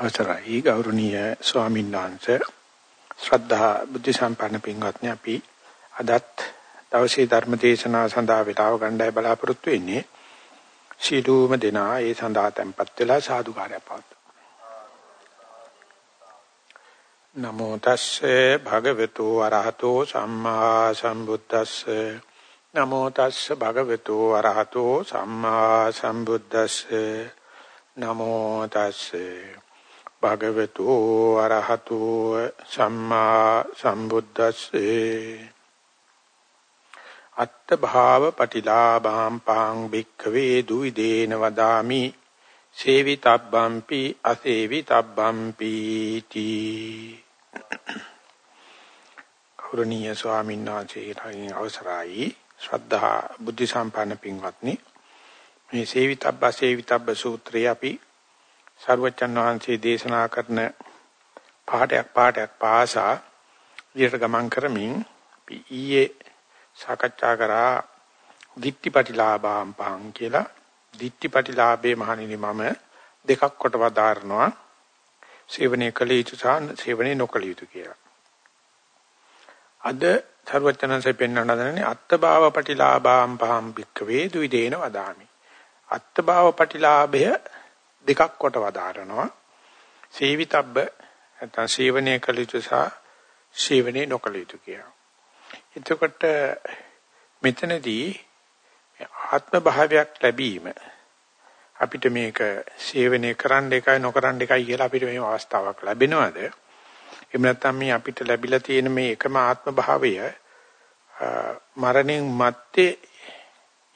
අවසරයි. ගෞරවනීය ස්වාමීන් වහන්සේ ශ්‍රද්ධා බුද්ධ සම්පන්න පින්වත්නි අපි අදත් දවසේ ධර්ම දේශනාව සඳහා වේලාව ගන්නයි බලාපොරොත්තු වෙන්නේ. සීලූම දෙනා ඒ සඳහා tempත් වෙලා සාදුකාරය පවත්වමු. නමෝ තස්සේ භගවතු වරහතෝ සම්මා සම්බුද්දස්සේ. නමෝ තස්සේ භගවතු වරහතෝ සම්මා සම්බුද්දස්සේ. නමෝ තස්සේ භගවතු අරහතු සම්මා සම්බුද්දස්සේ. අත්ත භාව පටිලාභාම් පාං භික්ඛවේ දුවිදේන වදාමි. සේවිතබ්බම්පි අසේවිතබ්බම්පි තී. කෞරණීය ස්වාමීන් වහන්සේලාගෙන් අවසරයි. ශ්‍රද්ධා බුද්ධ සම්පන්න පින්වත්නි මේ සේවිතබ්බ සේවිතබ්බ සූත්‍රය අපි සර්වචන් වහන්සේ දේශනා කරන පාඩයක් පාඩයක් පාසා විදියට ගමන් කරමින් අපි ඊයේ සාකච්ඡා කරා දිට්ඨිපටිලාභාම් පහන් කියලා දිට්ඨිපටිලාභේ මහණෙනි මම දෙකක් කොට වදාරනවා සේවනයේ කළ යුතු සහ සේවනයේ නොකළ යුතු කියලා. අද සර්වචනන්සේ පෙන්වන දන්නේ අත්බාව පටිලාභාම් පහම් භික්කවේ දුයිදේන වදාමි. අත්බාව පටිලාභය දෙකක් කොට වදාරනවා. සේවිතබ්බ නැත්නම් සේවනයේ කළ යුතු සහ සේවනයේ නොකළ යුතු කියලා. එතකොට මෙතනදී ආත්ම භාවයක් ලැබීම අපිට මේක සේවනයේ කරන්න එකයි නොකරන්න එකයි කියලා අපිට මේ අවස්ථාවක් ලැබෙනවද? එහෙම නැත්නම් මේ අපිට ලැබිලා තියෙන මේ එකම ආත්ම භාවය මරණයෙන් මත්තේ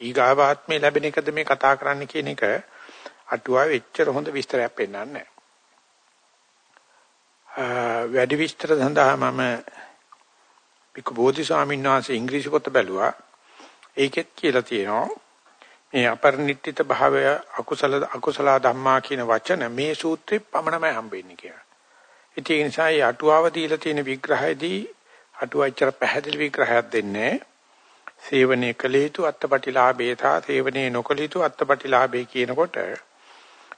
ඊගාවාත්මේ ලැබෙන එකද මේ කතා කරන්න කියන එක අටුවාවේ එච්චර හොඳ විස්තරයක් පෙන්නන්නේ නැහැ. වැඩි විස්තර සඳහා මම පික බෝධි ස්වාමීන් වහන්සේ ඉංග්‍රීසි පොත බැලුවා. ඒකෙත් කියලා තියෙනවා මේ අපරිනිට්ඨිත භාවය අකුසල අකුසල ධම්මා කියන වචන මේ සූත්‍රේ පමණමයි හම්බෙන්නේ කියලා. ඉතින් ඒ නිසා මේ අටුවාව දීලා තියෙන විග්‍රහයේදී අටුවාචර පැහැදිලි විග්‍රහයක් දෙන්නේ සේවනයේ කළ යුතු අත්පටිලාභේ තා සේවනයේ නොකළ යුතු අත්පටිලාභේ කියනකොට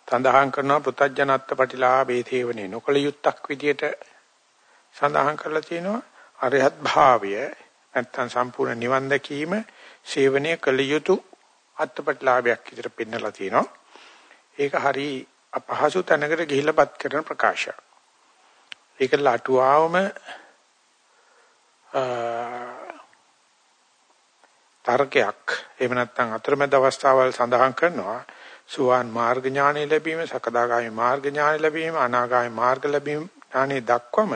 සඳහන් කරනවා පුතඥත්ත ප්‍රතිලාභේ තේවනේ. නොකල යුත්තක් විදියට සඳහන් කරලා තියෙනවා අරහත් භාවය නැත්තම් සම්පූර්ණ නිවන් දැකීම සේවනයේ කළ යුතු අත්පටිලාභයක් විදියට පෙන්නලා තියෙනවා. ඒක හරි අපහසු තැනකට ගිහිල්ලාපත් කරන ප්‍රකාශයක්. ඒක ලටුවාවම තර්කයක් එහෙම නැත්නම් අතරමැද අවස්ථාවල් සඳහන් කරනවා. සුවාන් මාර්ග ඥානෙ ලැබීම, සකදාගාමි මාර්ග ඥානෙ ලැබීම, අනාගාමි මාර්ග ලැබීම ඥානෙ දක්වම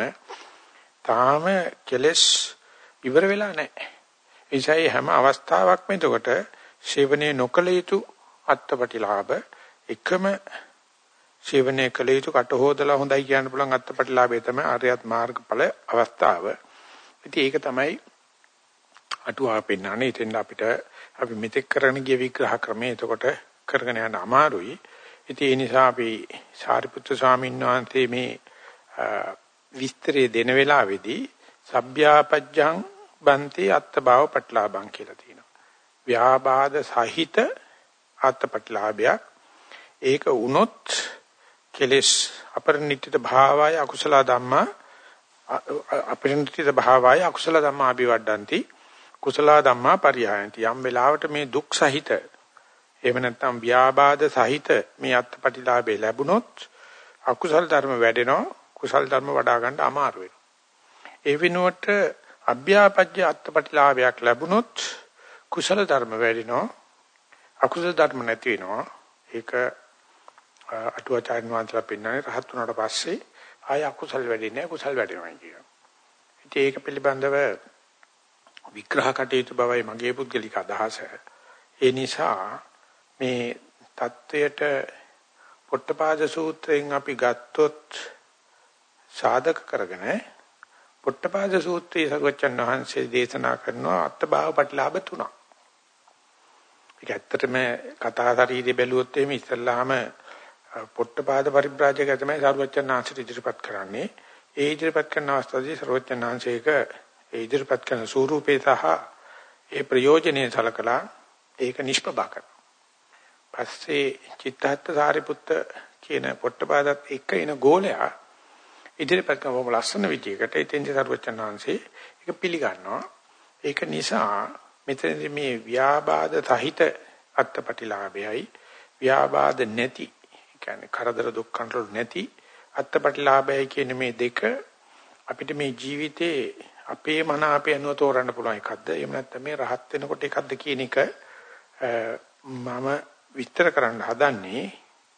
තාම කෙලස් ඉවර වෙලා නැහැ. ඒසයි හැම අවස්ථාවක්ම එතකොට සේවනයේ නොකල යුතු අත්පටිලාභ එකම සේවනයේ කල යුතු කට හොදලා හොඳයි කියන්න පුළුවන් අත්පටිලාභය තමයි ආර්යත් මාර්ගඵල අවස්ථාව. ඉතින් ඒක තමයි අටුවා පෙන්නන්නේ. ඉතින් අපිට අපි මෙතෙක් කරගෙන ගිය විග්‍රහ ක්‍රමය එතකොට කරගෙන යන්න අමාරුයි. ඉතින් ඒ නිසා අපි සාරිපුත්‍ර ස්වාමීන් වහන්සේ මේ විස්තරය දෙන වෙලාවේදී සබ්භ්‍යාපජ්ජං බන්ති අත්බව පටලාභං කියලා තියෙනවා. ව්‍යාබාධ සහිත අත්පටලාභයක් ඒක වුණොත් කෙලස් අපරිණිතිත භාවය අකුසල ධම්මා අපරිණිතිත භාවය අකුසල ධම්මා අභිවඩಂತಿ කුසල ධම්මා පරිහායන්ති යම් වෙලාවට මේ දුක් සහිත එහෙම නැත්නම් ව්‍යාබාධ සහිත මේ අත්පටිලාභේ ලැබුණොත් අකුසල ධර්ම වැඩෙනවා කුසල ධර්ම වඩා ගන්න අමාරු වෙනවා. ඒ වෙනුවට අභ්‍යාපජ්‍ය අත්පටිලාභයක් ලැබුණොත් කුසල ධර්ම වැඩෙනවා අකුසල ධර්ම නැති වෙනවා. ඒක අටුවාචාර්ය වහන්සේලා පෙන්නන්නේ රහත් වුණාට පස්සේ ආය අකුසල වැඩෙන්නේ කුසල වැඩෙනවා කියනවා. ඉතින් ඒක පිළිබඳව විග්‍රහ කටයුතු බවයි මගේ පුද්ගලික අදහස. ඒ නිසා මේ தත්වයට පොට්ටපාද සූත්‍රයෙන් අපි ගත්තොත් සාධක කරගෙන පොට්ටපාද සූත්‍රයේ සර්වචන් වහන්සේ දේශනා කරනවා අත්භාව ප්‍රතිලාභ තුනක්. ඒක ඇත්තටම කතා ශරීරය බැලුවොත් එහෙම ඉස්සල්ලාම පොට්ටපාද පරිබ්‍රාජකය තමයි සර්වචන් වහන්සේ ඉදිරිපත් කරන්නේ. ඒ ඉදිරිපත් කරන අවස්ථාවේදී සර්වචන් වහන්සේක ඒ ඉදිරිපත් කරන ස්වරූපේ සහ ඒ ප්‍රයෝජනේ සලකලා ඒක නිෂ්පභා කරනවා. පස්සේ චිත්තහත් සාරිපුත්ත කියන පොට්ටපාදත් එක්ක එන ගෝලයා ඉදිරිපත් කරන ලස්සන විදියකට ඉතින්දි සරුවචනාංශේ ඒක පිළිගන්නවා. ඒක නිසා මෙතනදී මේ ව්‍යාබාධ සහිත අත්පටිලාභයයි ව්‍යාබාධ නැති කියන්නේ කරදර දුක් කන්ට්‍රෝල් නැති අත්පටිලාභයයි කියන මේ දෙක අපිට මේ ජීවිතේ අපේ මන අපේ අනුව තෝරන්න පුළුවන් එකක්ද එහෙම නැත්නම් මේ රහත් වෙනකොට එකක්ද කියන එක මම විස්තර කරන්න හදන්නේ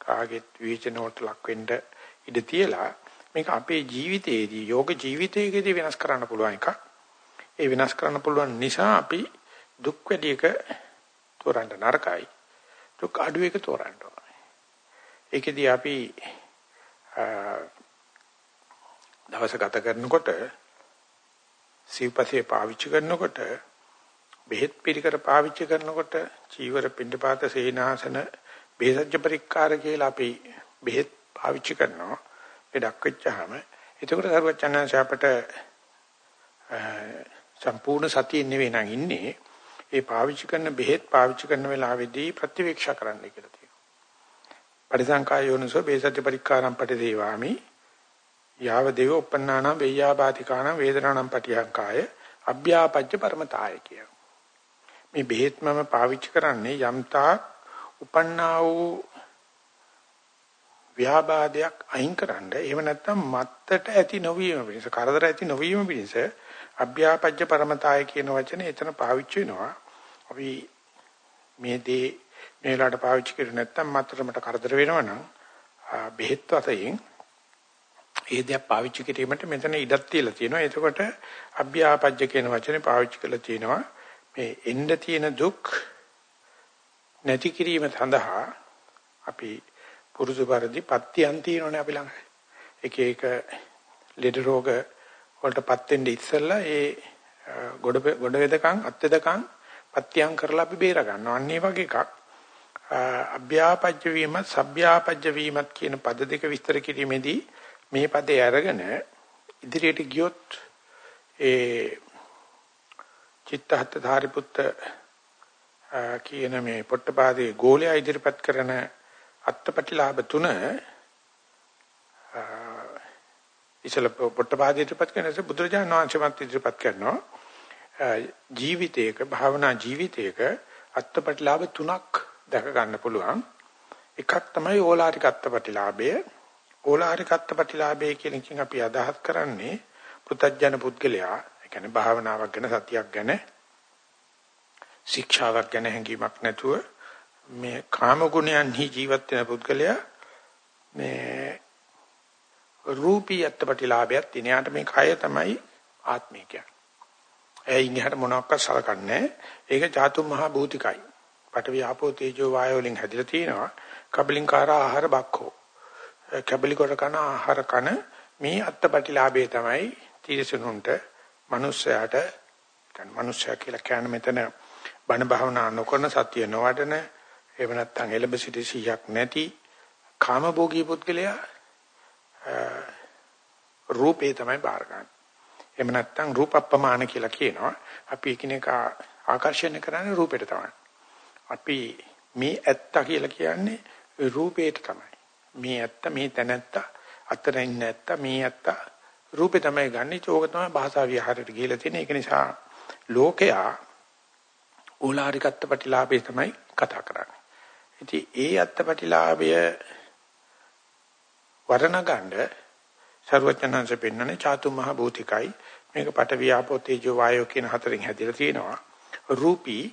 කාගෙත් විචනෝට ලක් වෙන්න ඉඩ තියලා මේක අපේ ජීවිතයේදී යෝග ජීවිතයේදී වෙනස් කරන්න පුළුවන් එකක්. ඒ වෙනස් කරන්න පුළුවන් නිසා අපි දුක් වැඩි එක තෝරන්න නරකයි. දුක් අඩු එක තෝරන්න ඕනේ. ඒකෙදී අපි දවස ගත කරනකොට සිව්පසේ පාවිච්චි කරනකොට බෙහෙත් පිළිකර පාවිච්චි කරනකොට චීවර පිණ්ඩපාත සේනාසන බෙහෙත්ජ පරික්කාර කියලා අපි බෙහෙත් පාවිච්චි කරනවා ලෙඩක් වෙච්චාම එතකොට සරුවචනංශ අපට සම්පූර්ණ සතිය නෙවෙයි නම් ඉන්නේ ඒ පාවිච්චි කරන බෙහෙත් පාවිච්චි කරන වෙලාවේදී ප්‍රතිවීක්ෂා කරන්න කියලා තියෙනවා. පරිසංකායෝනසෝ බේසත්‍ය පරික්කාරම් පටිදේවාමි යාව දේව උපන්නානම් වෙය්‍යාපාතිකානම් වේදනානම් පටිහංකාය අභ්‍යාපජ්ජ පරමතාය කිය. මේ බෙහෙත් මම පාවිච්චි කරන්නේ යම්තා උපන්නා වූ ව්‍යාබාධයක් අයින් කරන්න. එහෙම නැත්නම් මත්තට ඇති නොවීම පිණිස, කරදර ඇති නොවීම පිණිස අභ්‍යාපජ්ජ පරමතාය කියන වචනේ එතන පාවිච්චි වෙනවා. අපි මේ දේ මේ වෙලාවට පාවිච්චි කරු නැත්නම් මත්තරමට කරදර වෙනවනම් බෙහෙත් වශයෙන් ඒ දේ පාවිච්චි කිරීමට මෙතන ඉඩක් තියලා තියෙනවා. එතකොට අභ්‍යාපජ්ජ කියන වචනේ පාවිච්චි කරලා තියෙනවා. මේ එන්න තියෙන දුක් නැති කිරීම සඳහා අපි පුරුදු පරිදි පත්‍යයන් තියෙනවනේ අපි ළඟ. එක එක ලෙඩ රෝග වලටපත් වෙන්න ඉස්සෙල්ලා ඒ ගොඩ ගොඩ වෙදකම් අත් වෙදකම් පත්‍යයන් කරලා අපි බේර ගන්නවා. අන්න ඒ වගේ එකක්. අභ්‍යාපජ්ජ වීමත් සભ્યાපජ්ජ වීමත් කියන පද දෙක විස්තර කිරීමේදී මේ පදේ අරගෙන ඉදිරියට ගියොත් ඒ චිත්තහත් ධාරිපුත්ත කියන මේ පොට්ටපාදේ ගෝලයා ඉදිරිපත් කරන අත්පටිලාභ තුන ඉසල පොට්ටපාදේ ඉදිරිපත් කරනසේ බුදුරජාණන් වහන්සේමත් ඉදිරිපත් කරනවා. ජීවිතයක භාවනා ජීවිතයක අත්පටිලාභ තුනක් දැක ගන්න පුළුවන්. එකක් තමයි ඕලාරික අත්පටිලාභය ඕලාරික අත්පටිලාභය කියන එකෙන් අපි අදහස් කරන්නේ පුතඥ පුද්ගලයා ඒ කියන්නේ භාවනාවක් ගැන සතියක් ගැන ශික්ෂාවක් ගැන හැඟීමක් නැතුව මේ කාම ගුණයන්හි ජීවත් වෙන පුද්ගලයා මේ රූපී අත්පටිලාභයත් දිනයට මේ කය තමයි ආත්මය කියන්නේ. එයින් එහාට මොනවාක්වත් සලකන්නේ ඒක චාතු මහා භූතිකයි. පඨවි ආපෝ තේජෝ වායෝ වලින් හැදිලා තිනවා. කබලින්කාර ආහාර බක්ඛෝ. කබලි කොට කන ආහාර කන මේ අත්පටිලාභය තමයි තීරසනුන්ට මිනිස්සයාට කියන්නේ මිනිස්සයා කියලා කියන්නේ මෙතන බණ භාවනා නොකරන සතිය නොවඩන එහෙම නැත්නම් එලබ සිටි සිහියක් නැති කාමභෝගී පුද්ගලයා රූපේ තමයි බාර ගන්න. එහෙම නැත්නම් රූපප්පමාන කියලා කියනවා. අපි එකිනෙක ආකර්ෂණය කරන්නේ රූපෙට තමයි. අපි මේ ඇත්ත කියලා කියන්නේ රූපේට තමයි. මේ ඇත්ත මේ තැනැත්ත අතර ඉන්න ඇත්ත මේ ඇත්ත රූපේ තමයි ගන්නෙ. ඒක තමයි භාෂා විහාරයට ගිහිලා තියෙන. ඒක නිසා ලෝකයා ඕලාරිකත්ව ප්‍රතිලාභේ තමයි කතා කරන්නේ. ඉතින් ඒ අත්පටිලාභය වර්ණ ගන්න ਸਰවඥාන්සේ පෙන්වන්නේ චාතු මහ භූතිකයි මේක පට වියාපෝ තේජෝ වායෝ කියන හතරෙන් හැදිලා තියෙනවා රූපී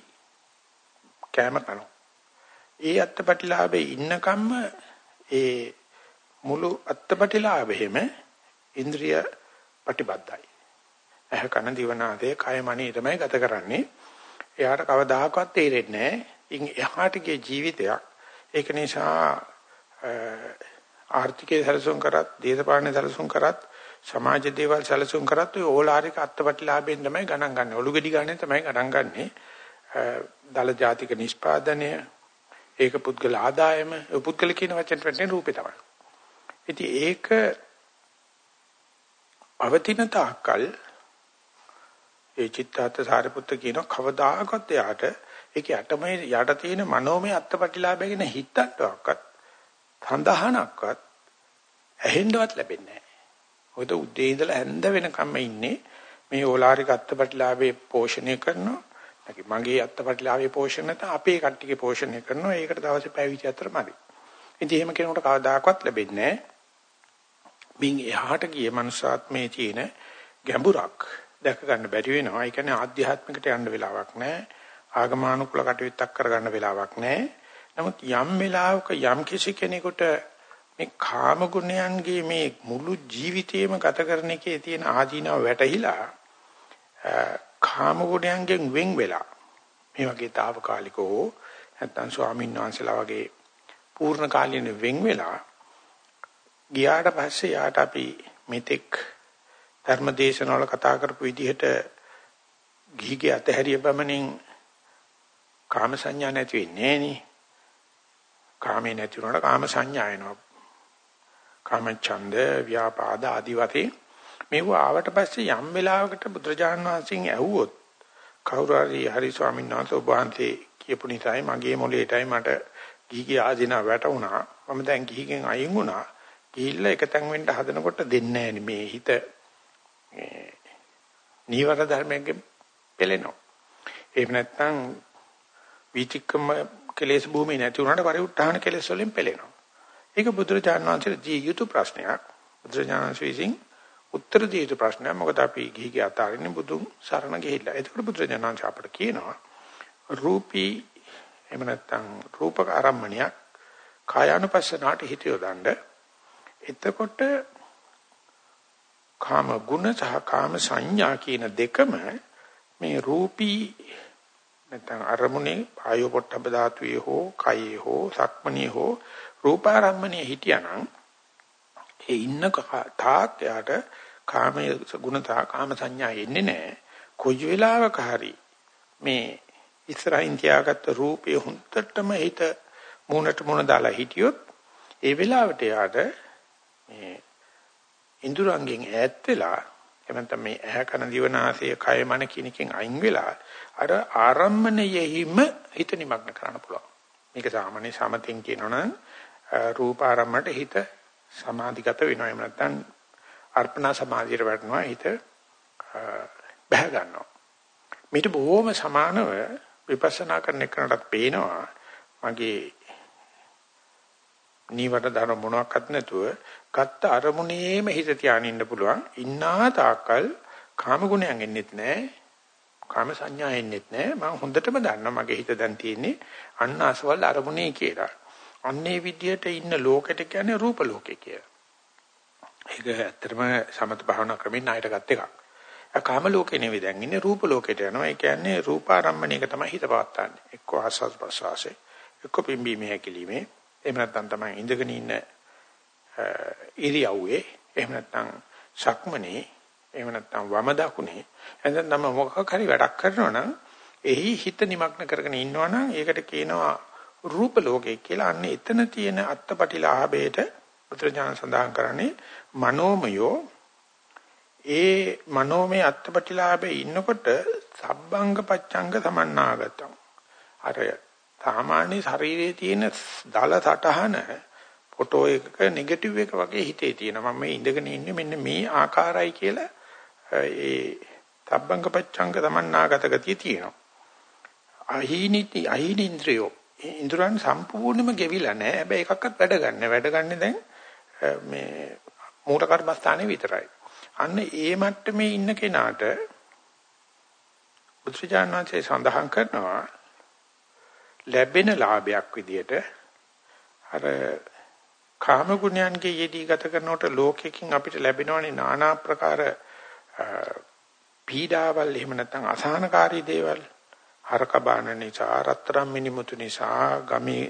කැම කන ඒ අත්පටිලාභේ ඉන්නකම්ම ඒ මුළු අත්පටිලාභෙම ඉන්ද්‍රිය ප්‍රතිබද්ධයි ඇහ කන දිවනාදේ කය මනේ තමයි ගත කරන්නේ එයාට කවදාකවත් තේරෙන්නේ නැහැ ඉන් එහාට ගිය ජීවිතයක් ඒක නිසා ආර්ථිකයේ සැලසුම් කරත් දේශපාලන සැලසුම් කරත් සමාජ දේවල් සැලසුම් කරත් ඔය ඕලාරික අත්පටිලාභයෙන් තමයි ගණන් ගන්න. ඔලු ගෙඩි ගන්න තමයි ගණන් ගන්නෙ. දල ජාතික නිෂ්පාදනය ඒක පුද්ගල ආදායම පුද්ගල කියන වචෙන් වැටෙන රූපේ තමයි. ඉතින් ඒක අවතින තාක්කල් ඒ චිත්තාර්ථ සාරිපුත්ත කියන කවදාකවත් එයාට ඒක යටමේ යට තියෙන මනෝමය අත්පටිලාභය ගැන හිතන්නවක්වත් සඳහනක්වත් ඇහෙන්නවත් ලැබෙන්නේ නැහැ. මොකද උදේ ඉඳලා හැන්ද වෙනකම්ම ඉන්නේ මේ ඕලාරික අත්පටිලාභේ පෝෂණය කරනවා. නැකි මගේ අත්පටිලාභේ පෝෂණය නැත්නම් අපේ කට්ටියගේ පෝෂණය කරනවා. ඒකට දවසේ පැය 24 මදි. ඉතින් එහෙම කෙනෙකුට කවදාකවත් ලැබෙන්නේ නැහැ. මින් එහාට ගිය මනුෂ්‍යාත්මයේ තියෙන ගැඹුරක් දැක ගන්න බැරි වෙනවා. ඒ කියන්නේ ආධ්‍යාත්මිකට යන්න වෙලාවක් නැහැ. ආගමානුකූල කටයුත්තක් කරගන්න වෙලාවක් නැහැ. නමුත් යම් වෙලාවක යම් කිසි කෙනෙකුට මේ කාම ගුණයන්ගේ මේ මුළු ජීවිතේම ගත කරන එකේ තියෙන ආදීනව වැටහිලා කාම ගුණයන්ගෙන් වෙන් වෙලා මේ වගේ తాවකාලිකව නැත්තම් ස්වාමීන් වහන්සේලා වගේ පූර්ණ කාලීන වෙන් වෙලා ගියාට පස්සේ යාට අපි මෙතෙක් ධර්මදේශනවල කතා කරපු විදිහට ගිහිගේ අතහැරිය බමනින් කාම සංඥා නැති වෙන්නේ නේ කාමේ නැති වුණාට කාම සංඥා එනවා. කාම ඡන්ද ව්‍යාපාද ආදි වශයෙන් මේව ආවට පස්සේ යම් වෙලාවකට බුදුරජාණන් වහන්සේගෙන් ඇහුවොත් කවුරු හරි හරි ස්වාමීන් වහන්සේ ඔබ වහන්සේ කියපු නිසායි මගේ මොළේටයි මට ගිහිගේ ආධින වැටුණා. මම දැන් ගිහිගෙන් අයින් වුණා. ගිහිල්ලා එකතෙන් වෙන්න හදනකොට දෙන්නේ නැහැ මේ හිත. මේ නීවර ධර්මයෙන් පෙළෙනවා. එහෙම නැත්නම් විචිකම කෙලෙස් භූමිය නැති වුණාට පරිඋත්ථාන කෙලෙස් වලින් පෙළෙනවා. ඒක බුදුරජාණන් වහන්සේට දී යුතු ප්‍රශ්නයක්. බුදුරජාණන් වහන්සේ විසින් උත්තර දී යුතු ප්‍රශ්නයක්. මොකද අපි ගිහි අතාරින්නේ බුදුන් සරණ ගිහිල්ලා. ඒකට බුදුරජාණන් වහන්සේ අපට කියනවා රූපී එහෙම නැත්නම් රූපක ආරම්මණයක් කායානුපස්සනාට හිත යොදන්න එතකොට කාම ගුණ සහ කාම සංඥා කියන දෙකම මේ රූපී නැත්නම් අරමුණේ ආයෝ පොට්ටබ ධාතුවේ හෝ කයේ හෝ සක්මණේ හෝ රූපාරම්මණේ හිටියානම් ඒ ඉන්න තාක් යාට කාමයේ ගුණතා කාම සංඥා එන්නේ නැහැ. කොයි වෙලාවක හරි මේ ඉස්සරහින් තියාගත්ත රූපේ හුන්නටම හිත මූණට මූණ දාලා හිටියොත් ඒ වෙලාවට යාට මේ ඉන්ද්‍රයන්ගෙන් ඈත් වෙලා එමන්ත මේ ඇහැ කන දිව නාසය කය මන කිනකින් අයින් වෙලා අර ආරම්මණයෙහිම හිත නිමග්න කරන්න පුළුවන්. මේක සාමාන්‍ය සමතෙන් කියනවනම් රූප ආරම්මණයට හිත සමාධිගත වෙනවා. එහෙම නැත්නම් අර්පණා සමාධියට වැටෙනවා හිත බහ ගන්නවා. මේට බොහොම සමානව විපස්සනා කරන එකකටත් පේනවා මගේ නීවර ධර්ම මොනවාක්වත් නැතුව ගත්ත අරමුණේම හිත තියාගෙන ඉන්න පුළුවන්. ඉන්නා තාක්කල් කාම ගුණයන් එන්නෙත් නැහැ. කාම සංඥා එන්නෙත් නැහැ. මම හොඳටම දන්නවා මගේ හිත දැන් තියෙන්නේ අන්න අසවල් අරමුණේ කියලා. අන්නේ විදියට ඉන්න ලෝකෙට කියන්නේ රූප ලෝකේ කියලා. ඒක ඇත්තටම සමත භාවනා ක්‍රමෙන් ණයට ගත් එකක්. කාම ලෝකේ නෙවෙයි දැන් ඉන්නේ රූප ලෝකෙට යනවා. ඒ කියන්නේ රූපාරම්මණයක තමයි හිත පවත්තන්නේ. එක්ක ආස්වාද ප්‍රසවාසයේ, එක්ක පිම්බීමේ හැකිලිමේ, එහෙම නැත්නම් තමයි ඉඳගෙන ඉන්න ඉරියව්වේ, එහෙම නැත්නම් සක්මනේ, එහෙම නැත්නම් වම දකුණේ, එහෙනම් නම් මොකක් හරි වැඩක් කරනවා නම් එහි හිත නිමග්න කරගෙන ඉන්නවා නම් ඒකට කියනවා රූප ලෝකේ කියලා. අන්න එතන තියෙන අත්පටිලාභයට පුත්‍රඥාන සඳහන් කරන්නේ මනෝමයෝ ඒ මනෝමය අත්පටිලාභේ ඉන්නකොට සබ්බංග පච්ඡංග සමන්නාගතම් අර සාමාන්‍ය ශරීරයේ තියෙන දල සටහන ෆොටෝ එකක නෙගටිව් එක වගේ හිතේ තියෙනවා. මම මේ ඉඳගෙන ඉන්නේ මෙන්න මේ ආකාරයි කියලා ඒ සබ්බංග පච්ඡංග සමන්නාගත ගතිය තියෙනවා. අහීනිති අහීනින්ද්‍රයෝ. ඉන්ද්‍රයන් සම්පූර්ණයෙන්ම ගෙවිලා නැහැ. හැබැයි එකක්වත් වැඩ ගන්න වැඩ ගන්න දැන් මේ මූල කර්මස්ථානේ විතරයි. අන්න ඒ මට්ටමේ ඉන්න කෙනාට බුදුචානන්සේ සඳහන් කරනවා ලැබෙන ලාභයක් විදියට අර කාම ගුණයන්ගේ යෙදී ගත කරනකොට ලෝකෙකින් අපිට ලැබෙනවනේ নানা ප්‍රකාර පීඩාවල් එහෙම නැත්නම් අසහනකාරී දේවල් හරක බාන නිසා රත්තරන් මිනිමුතු නිසා ගමේ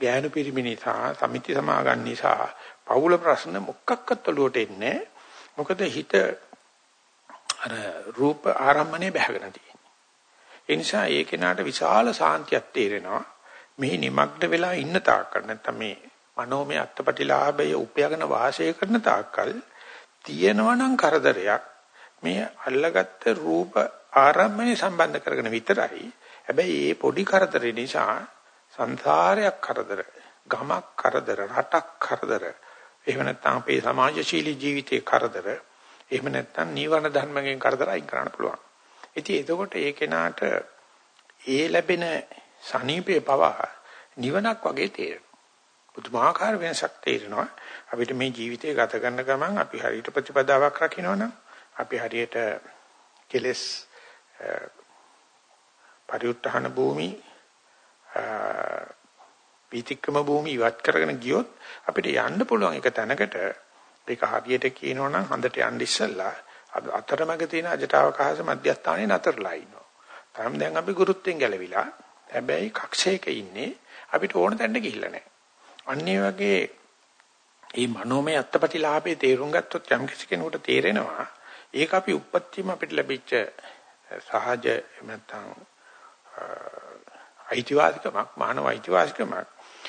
ගෑනු පිරිමි නිසා සමිති සමාගම් නිසා පවුල ප්‍රශ්න මොකක්වත් ඔලුවට එන්නේ මොකද හිත අර රූප ආරම්මණය බහගෙන තියෙන්නේ. ඒ නිසා ඒ කෙනාට විශාල සාන්තියක් තේරෙනවා. මේ নিমග්න වෙලා ඉන්න තාක්කල් නැත්නම් මේ මනෝමය අත්පටිලාභය උපයගෙන වාසය කරන තාක්කල් තියෙනවනම් කරදරයක් මේ අල්ලගත්ත රූප ආරම්මණය සම්බන්ධ කරගෙන විතරයි. හැබැයි මේ පොඩි කරදරේ නිසා සංසාරයක් කරදර ගමක් කරදර, රටක් කරදර. එහෙම නැත්නම් අපේ සමාජශීලී ජීවිතයේ කරදර. එහෙම නැත්නම් නීවරණ ධර්මයෙන් කරදර අයින් කරන්න පුළුවන්. ඉතින් එතකොට ඒ කෙනාට ඒ ලැබෙන සනීපේ පවා නිවනක් වගේ තේරෙනවා. පුදුමාකාර වෙනසක් තේරෙනවා. අපිට මේ ජීවිතය ගත කරන ගමන් අපි හරියට ප්‍රතිපදාවක් රකින්නවනම් අපි හරියට කෙලස් පරිඋත්හාන භූමි පීතික්‍රම භූමි ඉවත් කරගෙන ගියොත් අපිට යන්න පුළුවන් එක තැනකට ඒක හරියට කියනවනම් හඳට යන්න ඉස්සෙල්ලා අතරමැග තියෙන අජටවකහස මධ්‍යස්ථානයේ නතරලා ඉන්නවා. තාම දැන් අපි ගුරුත්වෙන් ගැලවිලා හැබැයි කක්ෂයක ඉන්නේ අපිට ඕන තැනට ගිහිල්ලා නැහැ. අන්න වගේ මේ මනෝමය අත්පටිලාභේ තේරුම් ගත්තොත් යම් කිසි කෙනෙකුට තේරෙනවා ඒක අපි උප්පත්තියම අපිට ලැබිච්ච සහජ නැත්නම් අයිතිවාසිකමක් මානව අයිතිවාසිකමක්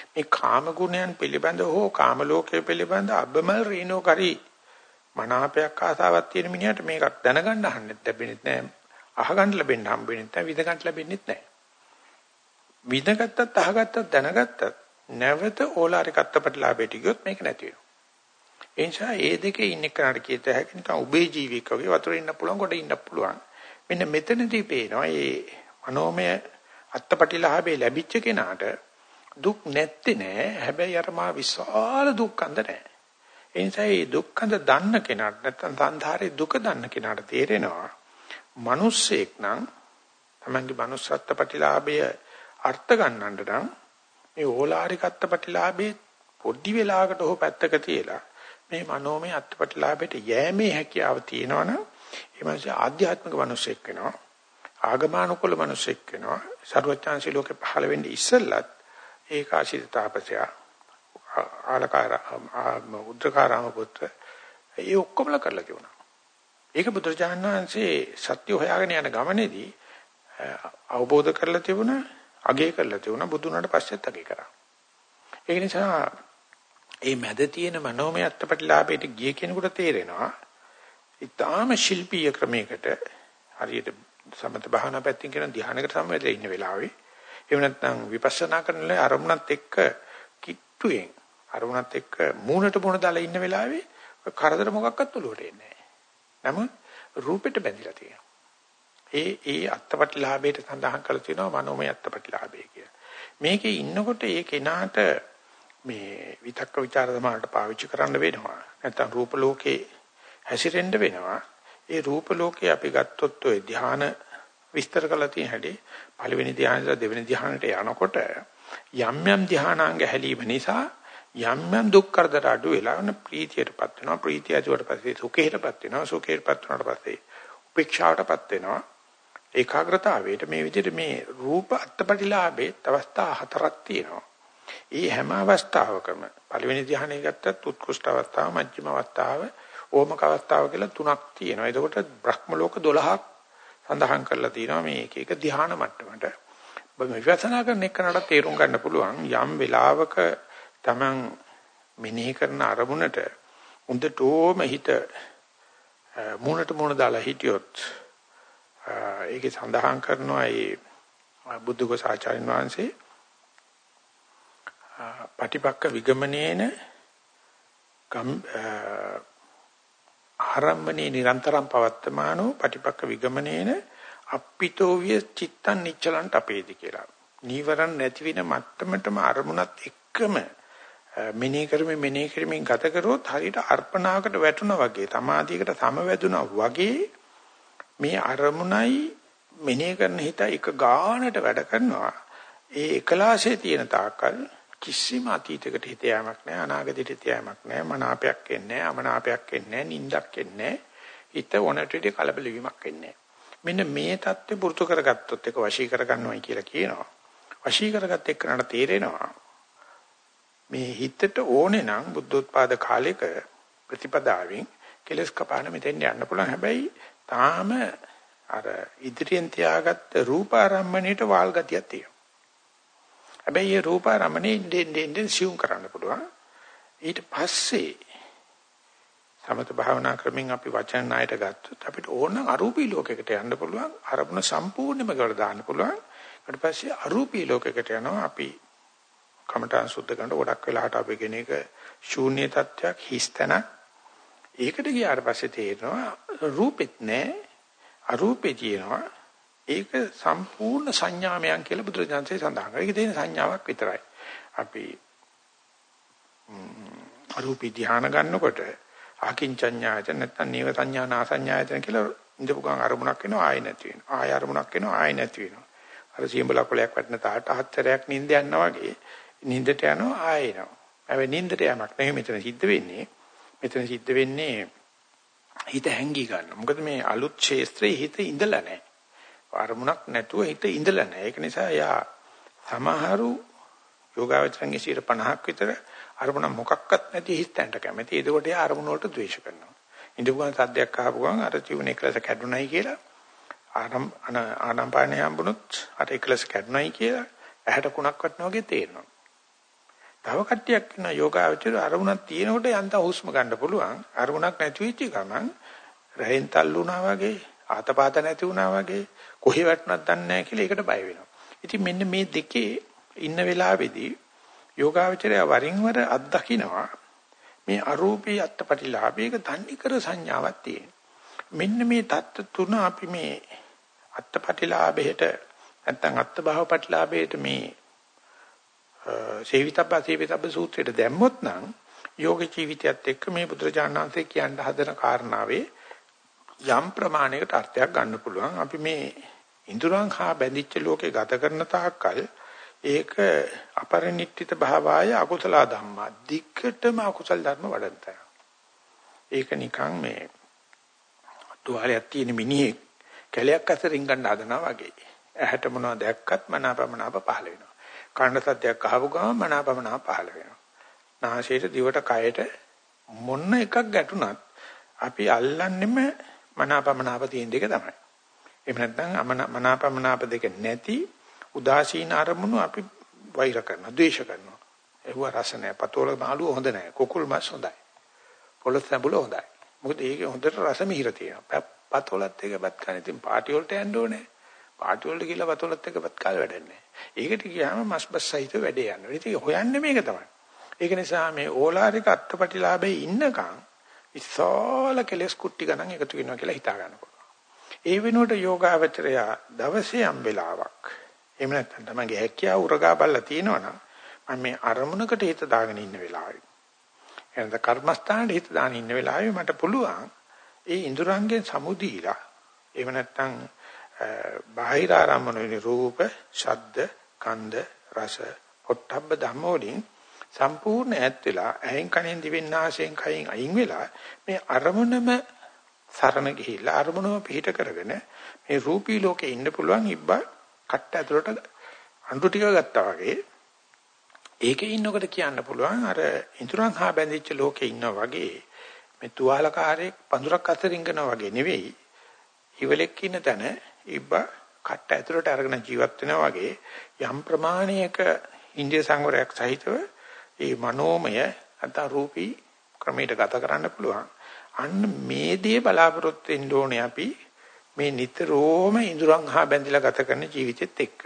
මේ කාම ගුණයන් පිළිබඳ හෝ කාම ලෝකයේ පිළිබඳ අබමල් රීනෝ කරි මනාපයක් ආසාවක් තියෙන මිනිහට මේකක් දැනගන්න අහන්නෙත් ලැබෙන්නේ නැහැ අහගන්න ලැබෙන්න හම්බෙන්නේ නැහැ විඳගන්න ලැබෙන්නේ නැහැ විඳගත්තත් අහගත්තත් දැනගත්තත් නැවත ඕලාරික අත්පටලාභයට ගියොත් මේක නැති වෙනවා. ඒ නිසා ඒ දෙකේ ඉන්න කෙනාට කියත හැකි නිකන් උබේ ජීවික වගේ වතුරේ ඉන්න පුළුවන් කොට ඉන්න පුළුවන්. මෙන්න මෙතනදී පේනවා මේ මනෝමය අත්පටිලාභේ ලැබිච්ච කෙනාට දුක් නැත්තේ නෑ. හැබැයි අර මා විශාල දුක්ඛන්ද නෑ. ඒ නිසා මේ දුක්ඛන්ද දන්න කෙනාට නැත්නම් සංධාරේ දුක දන්න කෙනාට තේරෙනවා මිනිස්සෙක් නම් තමන්ගේ manussත්ත්ව ප්‍රතිලාභය අර්ථ ගන්නන්න නම් මේ ඕලාරික අත්පටිලාභේ පොඩි වෙලාවකට හෝ පැත්තක තියලා මේ මනෝමය අත්පටිලාභයට යෑමේ හැකියාව තියෙනවනම් ඒ මාසේ ආධ්‍යාත්මික මිනිසෙක් වෙනවා ආගමානුකූල මිනිසෙක් වෙනවා. ਸਰවඥාන්සේ ලෝකේ පහළ වෙන්නේ ඉස්සෙල්ලත් ඒකාශිත තාපසය ආලකාර උද්දකාරාම පුත්‍ර ඒ ඔක්කොමල කරලා තිබුණා ඒක බුදුරජාණන් වහන්සේ සත්‍ය හොයාගෙන යන ගමනේදී අවබෝධ කරලා තිබුණා අගය කරලා තිබුණා බුදුනට පස්සෙත් අගය කරා. ඒ නිසා මේ මැද තියෙන මනෝමය අත්පටිලාභයට ගිය කෙනෙකුට තේරෙනවා ඊටාම ශිල්පීය ක්‍රමයකට හරියට සමත භාවනා පැත්තෙන් කියන ධ්‍යානකට සම්බන්ධලා ඉන්න වෙලාවේ එහෙම නැත්නම් විපස්සනා කරන අරමුණත් එක්ක කිට්ටුවෙන් අරමුණත් එක්ක මූණට මූණ දාලා ඉන්න වෙලාවේ කරදර මොකක්වත් උලුවට එන්නේ නැහැ. නමුත් රූපෙට බැඳිලා තියෙනවා. ඒ ඒ අත්පටිලාභයට සඳහන් කරලා තියෙනවා මනෝමය අත්පටිලාභය කියලා. මේකේ ඉන්නකොට ඒ කෙනාට මේ විතක්ක ਵਿਚාර සමානට පාවිච්චි කරන්න වෙනවා. නැත්නම් රූප ලෝකේ හැසිරෙන්න වෙනවා. ඒ රූප ලෝකේ අපි ගත්තොත් ඔය ධ්‍යාන විස්තර කරලා තියෙන හැටි පළවෙනි ධ්‍යානෙට දෙවෙනි ධ්‍යානට යනකොට යම් යම් ධ්‍යානාංග හැලීම නිසා යම් යම් දුක් කරදර අඩු වෙලා යන ප්‍රීතියටපත් වෙනවා ප්‍රීතිය ඇතුවට පස්සේ සුඛයටපත් වෙනවා සුඛයටපත් වුණාට පස්සේ උපේක්ෂාවටපත් වෙනවා ඒකාග්‍රතාවයට මේ විදිහට මේ රූප අත්පටිලාභේ අවස්ථා හතරක් තියෙනවා. ඒ හැම අවස්ථාවකම පළවෙනි ධ්‍යානෙ ගත්තත් උත්කෘෂ්ඨ අවස්ථාව මධ්‍යම අවස්ථාව ඕමක අවස්ථාව කියලා තුනක් තියෙනවා. එතකොට බ්‍රහ්ම ලෝක 12ක් සඳහන් කරලා තියෙනවා මේ එක එක ධ්‍යාන මට්ටමට. විපස්සනා කරන එකනට තේරුම් ගන්න පුළුවන් යම් වෙලාවක Taman මෙනෙහි කරන අරමුණට උන්දටෝම හිත මූණට මූණ දාලා හිටියොත් ඒකේ සඳහන් කරනවා ඒ බුද්ධඝෝස ආචාර්යන් වහන්සේ පටිපක්ක විගමනේන ආරම්භනේ නිරන්තරම් පවත්තමානෝ පටිපක්ක විගමනේන අප්පිතෝ විය චිත්තං නිච්චලන්ට අපේදි කියලා. නීවරණ නැති වෙන මට්ටමටම අරමුණත් එක්කම මෙනෙහි කරමින් මෙනෙහි කරමින් ගත කරොත් හරියට අර්පණාවකට වැටුණා වගේ සමාධියකට සමවැදුණා වගේ මේ අරමුණයි මෙනෙහි කරන හිත එක ගානට වැඩ කරනවා. ඒ එකලාශයේ තියෙන තාක්කල් කිසිම අතීතයකට හිත යාමක් නැහැ අනාගතයට හිත යාමක් නැහැ මනාපයක් එන්නේ නැහැ අමනාපයක් එන්නේ නැහැ නිින්දක් එන්නේ නැහැ. හිත ඕනටට කලබල වීමක් එන්නේ මෙන්න මේ தත්ත්වය පුරුදු කරගත්තොත් ඒක වශී කරගන්නවයි කියලා කියනවා. වශී කරගත්ත එක්කනට තේරෙනවා මේ හිතට ඕනේ නම් බුද්ධෝත්පාද කාලයක ප්‍රතිපදාවෙන් කෙලස් කපාන මෙතෙන් යන්න පුළුවන් හැබැයි තාම අර ඉදිරියෙන් තියාගත්ත රූපාරම්මණයට වාල් ගතියක් තියෙනවා හැබැයි මේ රූපාරමණය ඉන්නේ ඉන්නේ සියුම් කරන්න පුළුවන්. ඊට පස්සේ සමත භාවනා ක්‍රමෙන් අපි වචන ණයට ගත්තොත් අපිට ඕන අරූපී ලෝකයකට යන්න පුළුවන්. අරමුණ සම්පූර්ණයෙන්ම කරලා දාන්න පුළුවන්. ඊට පස්සේ අරූපී ලෝකයකට යනවා අපි කමඨාන් සුද්ධ කරනකොට ගොඩක් වෙලාවට අපි කියන එක ශූන්‍ය තත්වයක් හිස්තැනක්. ඒකට ගියාට පස්සේ තේරෙනවා රූපෙත් නැහැ අරූපේ තියෙනවා. ඒක සම්පූර්ණ සංඥාමයන් කියලා බුදුරජාණන්සේ සඳහන් කරා. ඒක තියෙන සංඥාවක් විතරයි. අපි අරූපී ධ්‍යාන ගන්නකොට ආකින්චඤ්ඤායතන නැත්නම් නීව සංඥා නාසඤ්ඤායතන කියලා ඉඳපු ගමන් අරමුණක් එනවා ආයෙ නැති වෙනවා. ආයෙ අරමුණක් එනවා ආයෙ නැති වෙනවා. අර සියඹල කොලයක් වටන තාට හතරයක් නිින්ද යනවා වගේ නිින්දට යනවා ආයෙ එනවා. හැබැයි නිින්දට යamak නෙවෙයි මෙතන සිද්ධ වෙන්නේ. මෙතන සිද්ධ වෙන්නේ හිත හැංගී ගන්න. මොකද මේ අලුත් ක්ෂේත්‍රයේ හිත ඉඳලා නැහැ. අරමුණක් නැතුව හිත ඉඳලා නැහැ. ඒක නිසා යා සමහරු යෝගාවචරංගේ 50ක් විතර අරමුණ මොකක්වත් නැති හිතෙන්ට කැමති. ඒකෝට යා අරමුණ වලට ද්වේෂ කරනවා. ඉඳපුවාන් සද්දයක් අහපු ගමන් අර ජීවන එකලස කැඩුනයි කියලා ආනම් ආනම්පාණේ හම්බුනොත් අර එකලස කැඩුනයි කියලා ඇහැට කුණක් වටනවා වගේ තේරෙනවා. තව කට්ටියක් ඉන්න යෝගාවචර අරමුණක් තියෙනකොට යන්ත හුස්ම ගන්න පුළුවන්. අරමුණක් නැති වෙච්ච ගමන් රහෙන් තල්ලුණා වගේ ආතපාත නැති වුණා වගේ කොහේ වැටුණත් දන්නේ නැහැ කියලා ඒකට බය වෙනවා. ඉතින් මෙන්න මේ දෙකේ ඉන්න වෙලාවේදී යෝගාවචරය වරින් වර අත්දකින්නවා මේ අරූපී අත්පටිලාභයක තන්නේ කර සංඥාවක් තියෙන. මෙන්න මේ தත්ත තුන අපි මේ අත්පටිලාභයට නැත්නම් අත්භව පටිලාභයට මේ සේවිතබ්බ සේවිතබ්බ සූත්‍රයට දැම්මොත් නම් යෝග ජීවිතයත් එක්ක මේ බුදුරජාණන්සේ කියන්න හදන කාරණාවේ යම් ප්‍රමාණයකට අර්ථයක් ගන්න පුළුවන්. අපි මේ ඉඳුරන් හා බැඳිච්ච ලෝකේ ගත කරන තාක්කල් ඒක අපරිනිට්ඨිත භාවය අකුසල ධම්මා. දික්කටම අකුසල ධර්ම වඩන්තය. ඒක නිකන් මේ තුවාලයක් තියෙන මිනිහෙක් කැලයක් අතර රින්ගන්න හදනවා වගේ. ඇහැට මොනවද දැක්කත් මනාපමනාප පහළ වෙනවා. කන්න සද්දයක් අහපු ගමන් මනාපමනාප පහළ වෙනවා. නාසයට දිවට කයට මොන එකක් ගැටුණත් අපි අල්ලන්නෙම මනාපමනාප තියෙන දෙක තමයි. එහෙම නැත්නම් මනාපමනාප දෙක නැති උදාසීන අරමුණු අපි වෛර කරනවා, ද්වේෂ කරනවා. ඒව රස නැහැ. පතෝල මාළුව හොඳ නැහැ. කුකුල් මස් හොඳයි. පොළොස් සම්බුල හොඳයි. මොකද ඒකේ හොඳට රස මිහිර තියෙනවා. පතෝලත් එකපත් ගන්න ඉතින් පාටි වලට යන්න ඕනේ. පාටි වලට ගිහලා පතෝලත් එකපත් කාලේ වැඩන්නේ. ඒකට ගියාම මස් බස් සහිත වැඩේ යනවා. ඉතින් හොයන්නේ මේක තමයි. ඒක නිසා මේ ඕලාරික අත්පටිලාභේ ඉන්නකම් විශාල කෙලස් කුට්ටි ගණන් එකතු වෙනවා කියලා හිතා ගන්නකොට. ඒ වෙනුවට යෝගාවචරය දවසේ යම් වෙලාවක් එහෙම නැත්නම් තමන්ගේ හැකියාව උරගා බලලා තියෙනවනම් මම මේ අරමුණකට හිත දාගෙන ඉන්න වෙලාවේ එනද කර්මස්ථානයේ හිත දාගෙන ඉන්න වෙලාවේ මට පුළුවන් ඒ ඉඳුරංගෙන් සමුදීලා එහෙම නැත්නම් බාහිර ආරම්මන වෙන රූප, ශබ්ද, ගන්ධ, රස, පොට්ටබ්බ ධම්මෝලින් සම්පූර්ණ ඈත් වෙලා ඇහෙන් කනෙන් දිවෙන් නාසයෙන් කයින් අයින් වෙලා මේ අරමුණම සරණ ගිහිල්ලා අරමුණම පිහිට කරගෙන මේ රූපී ලෝකේ ඉන්න පුළුවන් ඉබ්බා කට්ට ඇතුලට අඬු ටික ගත්තා වගේ. ඒකේ ඉන්නකොට කියන්න පුළුවන් අර ඉඳුරන් හා බැඳිච්ච ලෝකේ ඉන්නා වගේ මේ තුවාලකාරයෙක් පඳුරක් අතර රිංගනවා වගේ නෙවෙයි. ඉවලෙක් ඉන්න තැන ඉබ්බා කට්ට ඇතුලට අරගෙන ජීවත් වෙනවා වගේ යම් ප්‍රමාණයක ඉන්දිය සංවරයක් සහිතව ඒ මනෝමය නැත්නම් රූපී ක්‍රමයට ගත කරන්න පුළුවන්. අන්න මේ දේ බලාපොරොත්තු වෙන්න ඕනේ අපි මේ නිතරම ඉඳුරන් හා බැඳිලා ගත කරන ජීවිතෙත් එක්ක.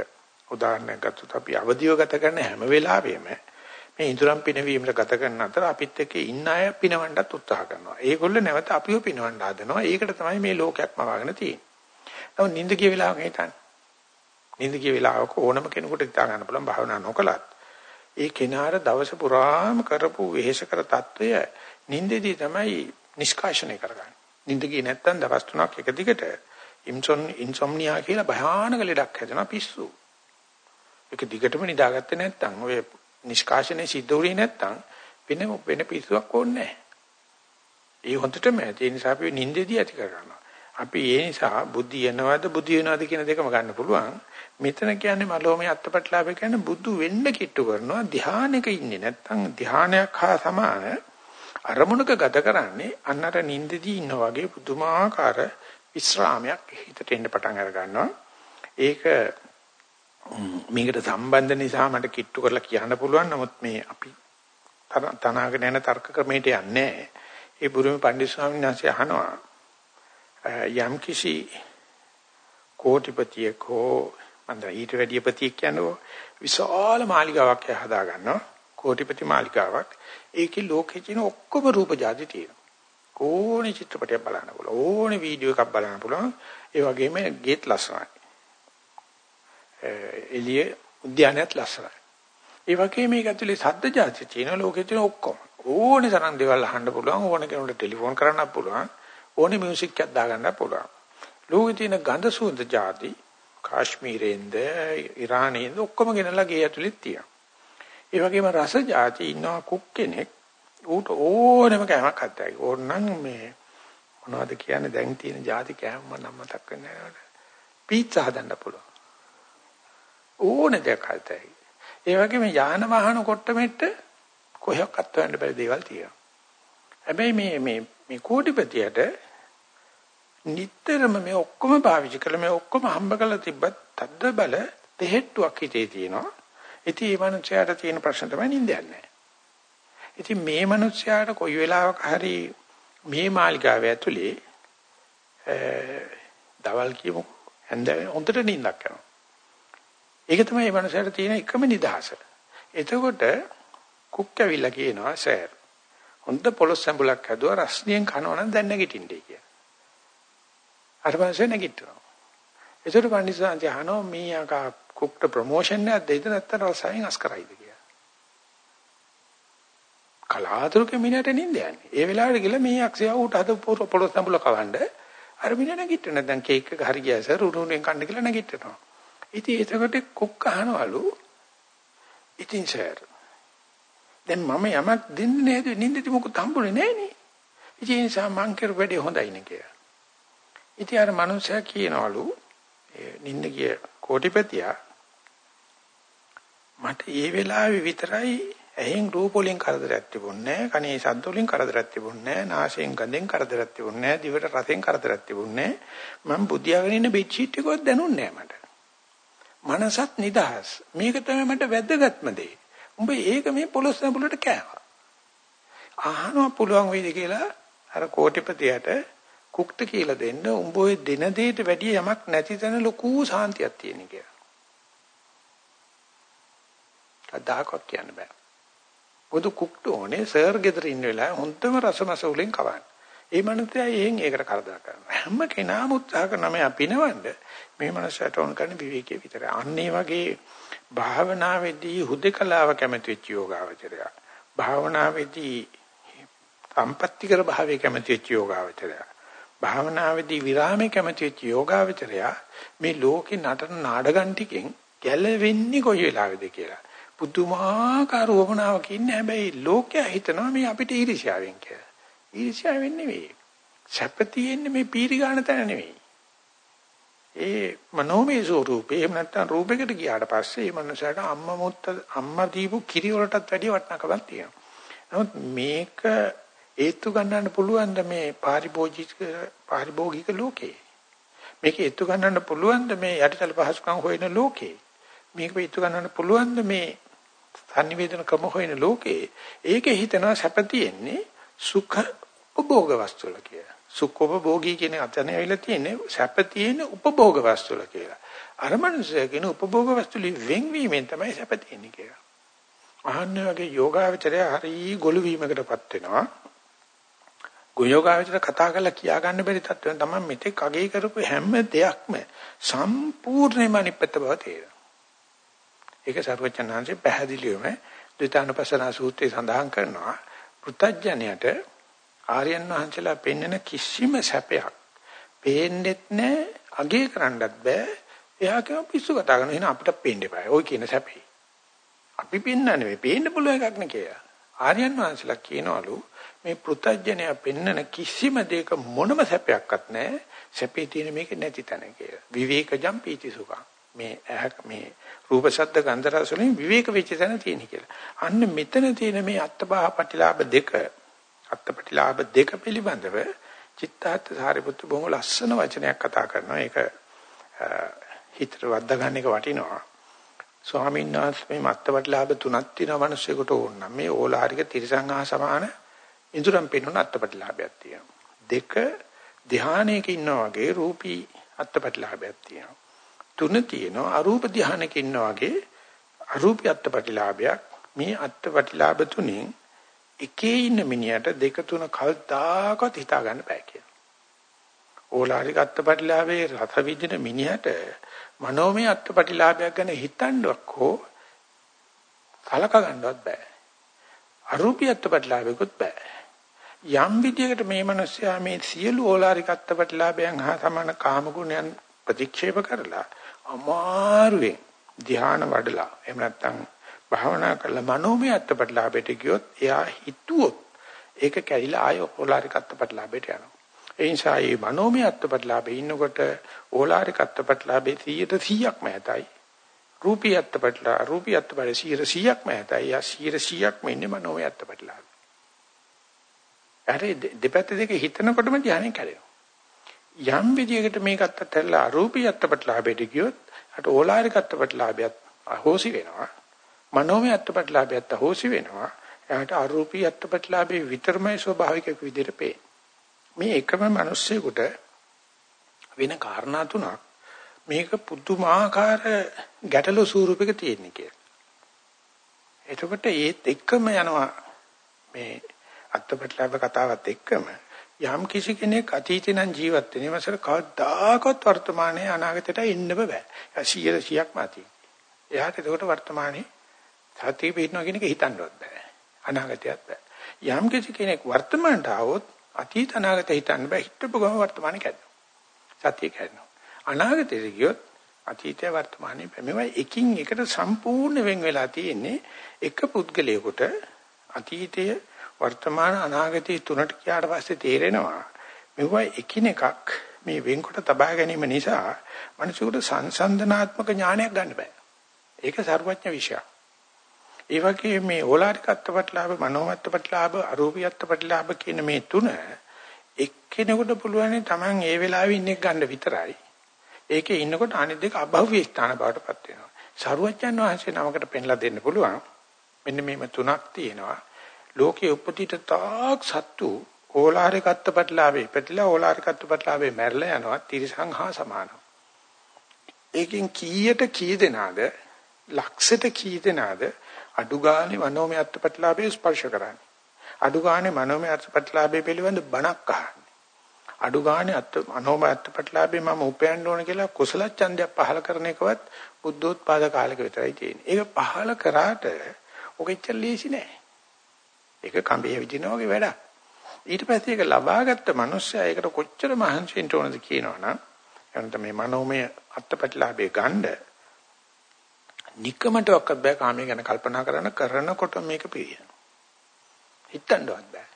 උදාහරණයක් ගත්තොත් අපි අවදිව ගත කරන හැම වෙලාවෙම මේ ඉඳුරන් පිනවීමට ගත කරන අතර අපිත් එක්ක ඉන්න අය පිනවන්නත් උත්සාහ කරනවා. ඒගොල්ලෝ නැවත අපිව පිනවන්න හදනවා. ඒකට තමයි මේ ලෝකයක්ම වගන තියෙන්නේ. නමුත් නිින්ද කිය වෙලාවක හිතන්න. නිින්ද කිය වෙලාවක ඕනම කෙනෙකුට හිතා ගන්න පුළුවන් භාවනා නොකලත්. ඒ කෙනාට දවස පුරාම කරපු වෙහෙස කර తত্ত্বය නිින්දෙදී තමයි නිෂ්කාශනය කරගන්නේ. නිින්ද කිය නැත්තම් දවස් තුනක් එක දිගට ඉන්සොම් ඉන්සොම්නියා කියලා භයානක ලෙඩක් හැදෙනවා පිස්සු. ඒක දිගටම නිදාගත්තේ නැත්තම් ඔය නිෂ්කාශනයේ සිද්ධ වුණේ නැත්තම් වෙන වෙන පිස්සුවක් ඕනේ නැහැ. ඒ හොඳටම ඇති. ඒ නිසා අපි නිින්දෙදී ඇති කරගන්නවා. අපි ඒ නිසා බුද්ධි යනවාද බුද්ධි වෙනවාද කියන දෙකම ගන්න පුළුවන්. මෙතන කියන්නේ මලෝමය අත්පත්ලාභය කියන්නේ බුදු වෙන්න කිට්ටු කරනවා ධානයක ඉන්නේ නැත්නම් ධානයක් හා සමාන අරමුණක ගත කරන්නේ අන්නර නිින්දදී ඉන්න වගේ පුදුමාකාර විස්රාමයක් හිතට එන්න පටන් අර ගන්නවා. ඒක මේකට සම්බන්ධ නිසා මට කිට්ටු කරලා කියන්න පුළුවන්. නමුත් මේ අපි තනාගෙන යන තර්ක ක්‍රමයට යන්නේ ඒ බුරුමේ පණ්ඩිත ස්වාමීන් වහන්සේ අහනවා යම් කිසි කෝටිපතියෙක් හෝ මන්ද ඊට වැඩිය ප්‍රතික් කියන්නේ විශාල මාලිගාවක් හදා ගන්නවා. කෝටිපති මාලිගාවක්. ඒකේ ලෝකේ තියෙන ඔක්කොම රූප જાති තියෙනවා. ඕනේ චිත්‍රපටයක් බලන්න පුළුවන්. ඕනේ වීඩියෝ එකක් බලන්න පුළුවන්. ඒ වගේම ගේට් ලස්සනයි. එළිය උද්‍යානයත් ලස්සනයි. ඒ වගේම මේක ඇතුලේ සද්ද જાති තියෙන ලෝකේ තියෙන ඔක්කොම. ඕනේ තරම් දේවල් අහන්න පුළුවන්. ඕනේ කෙනෙකුට ටෙලිෆෝන් කරන්නත් පුළුවන්. ඕනේ මියුසික් එකක් දාගන්න පුළුවන්. ලෝකේ තියෙන ගඳ සුවඳ જાති කාශ්මීරෙන්ද ඉරානේන්ද ඔක්කොම ගෙනලා ගේ ඇතුලෙත් තියෙනවා. ඒ වගේම රස જાති ඉන්නවා කුක් කෙනෙක්. ඌට ඕනෙම කෑමක් හදයි. ඕනනම් මේ මොනවද කියන්නේ දැන් තියෙන જાති කෑම මම මතක් වෙන්නේ නැහැ. පීත්සා හදන්න පුළුවන්. ඕන දෙයක් හදයි. ඒ වගේම යාන වාහන කොට්ටමෙට්ට කොහොක්වත් හොයන්න බැරි දේවල් තියෙනවා. හැබැයි මේ මේ මේ කෝටිපතියට නිතරම මේ ඔක්කොම පාවිච්චි කළා මේ ඔක්කොම හම්බ කරලා තිබ්බත් තද්ද බල දෙහෙට්ටුවක් හිතේ තියෙනවා. ඉතින් මේ මනුස්සයාට තියෙන ප්‍රශ්න තමයි නිින්දයක් නැහැ. ඉතින් මේ මනුස්සයාට කොයි වෙලාවක හරි මේ මාලිගාව ඇතුලේ දවල් කියමු හැන්ද හොඳට නිින්දක් කරනවා. ඒක තමයි මේ මනුස්සයාට තියෙන එකම නිදහස. එතකොට කුක් ඇවිල්ලා කියනවා සර් හොඳ පොලොස් සම්බුලක් හැදුවා රස්නියෙන් කනවා නම් දැන් නැගිටින්නේ කියලා. අර පස්සේ නැගිටිනවා. ඒතර පන්දිසාන්ති අහනවා මේ ආකා කුක්ට ප්‍රොමෝෂන් එකක් දෙයිද නැත්නම් රසයෙන් අස් කරයිද කියලා. කලාතුරකින් මිනිහට නිින්ද යන්නේ. ඒ වෙලාවට ගිහලා මේ යක්ෂයා ඌට හද පොළොස් සම්බුල කවන්න අර මිනිහ නැගිටින දැන් කේක් එක හරි ගියා සර් උණුණෙන් කන්න කියලා නැගිටිනවා. ඉතින් එතකොට කුක් අහනවලු ඉතින් සර් දැන් මම යමක් දෙන්නේ නේද නිින්දෙදි මොකද හම්බුනේ නෑනේ. ඉතින් ඒ නිසා මං කර වැඩේ හොඳයි නේ කියලා. ඉතින් අර මනුස්සයා කියනවලු නිින්ද ගිය කෝටිපතියා මට ඒ වෙලාවේ විතරයි ඇහෙන් රූප වලින් කරදරයක් තිබුණේ නැහැ. කනේ ශබ්ද වලින් කරදරයක් තිබුණේ නැහැ. නාසයෙන් ගඳෙන් කරදරයක් තිබුණේ නැහැ. දිවට රසෙන් කරදරයක් තිබුණේ නැහැ. මම බුදියාගෙන ඉන්න බෙඩ් ෂීට් එකවත් දැනුන්නේ නැහැ මට. මනසත් නිදහස්. මේක තමයි මට වැදගත්ම දේ. උඹ ඒක මේ පොළොස් නඹුලට කෑවා. අහනවා පුළුවන් වේද කියලා අර කෝටිපතියට කුක්ට කියලා දෙන්න උඹ ඔය දින දෙයට වැඩිය යමක් නැති තැන ලොකු සාන්තියක් තියෙන කියලා. අදාකක් කියන්න බෑ. පොදු කුක්ට ඕනේ සර් ගෙදර ඉන්න වෙලාවේ හොඳම රසමස වලින් කවන්න. ඒ මනුස්සයා එහෙන් ඒකට කරදර කරනවා. හැම කෙනාම උත්සාහ කරන මේ අපිනවන්න මේ මනුස්සයාට ඕන කරන්නේ විවේකයේ විතරයි. අන්න ඒ වගේ භාවනාවේදී හුදකලාව කැමති වෙච්ච යෝගාවචරය. භාවනාවේදී සම්පත්‍තිකර භාවයේ කැමති වෙච්ච යෝගාවචරය. භාවනාවේදී විරාමයේ කැමති වෙච්ච යෝගාවචරය මේ ලෝකේ නටන නාඩගම් ටිකෙන් ගැලවෙන්නේ කොයි වෙලාවෙද කියලා. පුදුමාකාර වමනාවක් ඉන්නේ හැබැයි ලෝකයා හිතනවා මේ අපිට ඊර්ෂ්‍යාවෙන් කියලා. ඊර්ෂ්‍යාවෙන් නෙවෙයි. සැප තියෙන්නේ මේ පීරි ගන්න තැන නෙවෙයි. ඒ මනෝමය ස්වරූපේ එහෙම නැත්නම් රූපයකට ගියාට පස්සේ මේ මනුස්සයාට අම්මා මුත්ත අම්මා දීපු කිරි වලටත් වැඩිය වටිනාකමක් තියෙනවා. නමුත් මේක ඒත්තු ගන්නන්න පුළුවන් ද මේ පාරිභෝගික පාරිභෝගික ලෝකේ. මේක ඒත්තු ගන්නන්න පුළුවන් ද මේ යටිතල පහසුකම් හොයන ලෝකේ. මේක ඒත්තු ගන්නන්න පුළුවන් ද මේ සංනිවේදන ක්‍රම හොයන ලෝකේ ඒකේ හිතනවා සැප තියෙන්නේ සුඛ උපභෝග වස්තු වල කියලා. සුඛෝපභෝගී කියන අතන ඇවිල්ලා තියෙන්නේ සැප තියෙන උපභෝග වස්තු වල කියලා. අර මනුස්සය කියන උපභෝග වස්තු වලින් වෙන්වීමෙන් තමයි සැප තියෙන්නේ කියලා. අහන්න වගේ යෝගාවචරය හරි ගොළු වීමකටපත් වෙනවා. ගොයෝගාවචර කතා කරලා කියා ගන්න බැරි තත්ත්වෙන් තමයි මෙතෙක් අගේ කරපු හැම දෙයක්ම සම්පූර්ණයෙන්ම අනිප්පත බව තේරෙනවා. ඒක සර්වචනාංශේ පැහැදිලිවම ද්විතානපසනා සූත්‍රයේ සඳහන් කරනවා. පෘතජ්ජනයට ආර්යයන් වහන්සේලා පෙන්වන කිසිම සැපයක් පේන්නෙත් නැහැ, අගේ කරන්නත් බෑ. එයා කියව පිස්සු කතා කරන එහෙනම් අපිට පේන්න එපා. ওই කියන සැපේ. අපි පෙන්නා නෙවෙයි, පේන්න පුළුවන් එකක් නේ කියලා. ආර්යයන් වහන්සේලා කියනවලු මේ පෘතජ්ජනය පෙන්නන කිසිම දෙයක මොනම සැපයක්වත් නැහැ. සැපේ තියෙන මේක නැති තැන කියලා. විවේකජම් පීති සුඛං. මේ ඇහ මේ රූප ශබ්ද ගන්ධ රස වලින් විවේක වෙච්ච තැන තියෙන කියලා. අන්න මෙතන තියෙන මේ අත්බහ ප්‍රතිලාභ දෙක අත්පටිලාභ දෙක පිළිබඳව චිත්තාත් සාරිපුත්‍ර බොහොම ලස්සන වචනයක් කතා කරනවා. ඒක හිතට වද්දාගන්න එක වටිනවා. ස්වාමීන් වහන්සේ මේ අත්පටිලාභ තුනක් තියෙනවා මිනිස්සුෙකුට ඕන නම් මේ ඕලාරික තිරසංහා සමාන ඉඳුරම් පෙන්වන අත්පටිලාභයක් තියෙනවා. දෙක ධානයක ඉන්නා වගේ රූපී අත්පටිලාභයක් තියෙනවා. තුන තියෙනවා අරූප ධානයක ඉන්නා වගේ අරූපී අත්පටිලාභයක්. මේ අත්පටිලාභ තුنين එකේ ඉන්න මිනිහට දෙක තුන කල්දාකවත් හිතා ගන්න බෑ කියලා. ඕලාරික අත්පටිලාභයේ රස විඳින මිනිහට මනෝමය අත්පටිලාභයක් ගැන හිතන්නවක් හෝ කලක ගන්නවත් බෑ. අරූපී අත්පටිලාභයකුත් බෑ. යම් විදියකට මේ මිනිස්සයා මේ සියලු ඕලාරික අත්පටිලාභයන් හා සමාන කාම ගුණයන් ප්‍රතික්ෂේප කරලා අමාරුවෙන් ධ්‍යාන වඩලා එහෙම නැත්නම් භාවනා කරලා මනෝමය අත්පත්ලාභයට ගියොත් එයා හිතුවොත් ඒක කැරිලා ආය ඕලාරික අත්පත්ලාභයට යනවා. ඒ නිසා මේ මනෝමය අත්පත්ලාභේ ඉන්නකොට ඕලාරික අත්පත්ලාභේ 100%ක්ම ඇතයි. රූපී අත්පත්ලා රූපී අත්පත්ලාභේ 100%ක්ම ඇතයි. යා 100%ක්ම ඉන්නේ මනෝමය අත්පත්ලාභේ. හරි දෙපැත්ත දෙක හිතනකොටම ධානය කැඩෙනවා. යම් විදියකට මේකත් අතහැරලා අරූපී අත්පත්ලාභයට ගියොත් අට ඕලාරික අත්පත්ලාභයත් අහෝසි වෙනවා. මනෝමය අත්පත්ලාභයත් අහෝසි වෙනවා. එයාට අරූපී අත්පත්ලාභේ විතරමයි ස්වභාවික විදිහට පේන්නේ. මේ එකම මිනිස්සෙකුට වෙන කාරණා තුනක් මේක පුදුමාකාර ගැටලු ස්වරූපයක තියෙන කියලා. එතකොට ඒත් එක්කම යනවා මේ අත්පත්ලාභ කතාවත් එක්කම යම් කිසි කෙනෙක් අතීතේ නම් ජීවත් වෙන ඉවසර කවදාකවත් වර්තමානයේ අනාගතයට එන්න බෑ. 100%ක්ම අතීත. එයාට ඒකට වර්තමානයේ සතිය පිටනවා කියන එක හිතන්නවත් බෑ. අනාගතයත් බෑ. යම් කිසි කෙනෙක් වර්තමානට આવොත් අතීත අනාගත හිතන්න බෑ. හිතපු ගම වර්තමානයේ කැඩෙනවා. සතිය කැඩෙනවා. අනාගතයට ගියොත් අතීතය වර්තමානයේ මේවා එකින් එකට සම්පූර්ණ වෙන් වෙලා තියෙන්නේ එක පුද්ගලයෙකුට අතීතයේ වර්තමාන අනාගතයේ තුනට ගියාට පස්සේ තේරෙනවා මෙවුවා එකිනෙකක් මේ වෙන්කොට තබා ගැනීම නිසා මිනිසුන්ට සංසන්දනාත්මක ඥානයක් ගන්න බෑ. ඒක සර්වඥ විෂයක්. ඒ වගේ මේ ඕලාරිකත්වපටලාභ මනෝමත්වපටලාභ අරූපීයත්වපටලාභ කියන මේ තුන එක්කෙනෙකුට පුළුවන් තමන් ඒ වෙලාවේ ඉන්නේ ගන්න විතරයි. ඒකේ ඉන්නකොට අනිත් දෙක අභව්‍ය ස්ථාන බවටපත් වෙනවා. සරුවච්චන් වහන්සේ නමකට පෙන්ලා දෙන්න පුළුවන්. මෙන්න මේම තුනක් තියෙනවා. ලෝකයේ උපතිත තාක් සත්තු ඕලාරිකත්වපටලාවේ ඉපතිලා ඕලාරිකත්වපටලාවේ මැරලා යනවා තිරිසං හා සමානව. ඒකෙන් කීයට කී දෙනාද ලක්ෂයට කී දෙනාද අඩු ගානේ මනෝමය අත්පත්ලාභේ ස්පර්ශ කරන්නේ. අඩු ගානේ මනෝමය අත්පත්ලාභේ පිළිබඳ බණක් අහන්නේ. අඩු ගානේ අත් මනෝමය අත්පත්ලාභේ මම උපයන්න ඕන කියලා කුසල ඡන්දයක් පහල කරන එකවත් බුද්ධෝත්පාද කාලෙක විතරයි තියෙන්නේ. ඒක පහල කරාට ඔක ඉච්චර ලීසි නෑ. ඒක කඹේ විදිනා වගේ වැඩක්. ඊට පස්සේ ඒක ලබාගත්ත මිනිස්සයා ඒකට කොච්චර මහන්සි වෙන්න ඕනද කියනවනම් එනත මේ මනෝමය අත්පත්ලාභේ ගන්න නිකමටවත් බෑ කාමයේ ගැන කල්පනා කරන කරනකොට මේක පිළියන. හිතන්නවත් බෑ.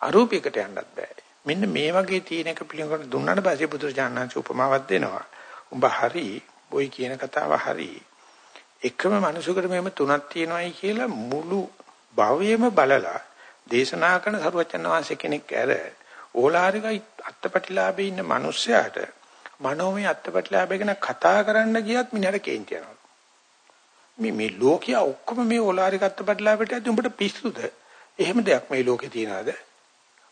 අරූපයකට යන්නත් බෑ. මෙන්න මේ වගේ තියෙන එක පිළිගන්න දුන්නාට පස්සේ බුදුරජාණන් උපමාවක් දෙනවා. උඹ හරි, බොයි කියන කතාව හරි. එකම මනුෂ්‍යකට මෙහෙම තුනක් තියෙනවායි කියලා මුළු භවයේම බලලා දේශනා කරන සරුවචන වහන්සේ කෙනෙක් ඇර ඕලාරික අත්පටිලාභේ ඉන්න මිනිස්සයාට මනෝමය අත්පටිලාභය ගැන කතා කරන්න ගියත් මිනිහට කේන්ති යනවා. මේ මේ ලෝකයා ඔක්කොම මේ ඕලාරික අත්පටිලාභයට ඇද්දි උඹට පිස්සුද? එහෙම දෙයක් මේ ලෝකේ තියනවාද?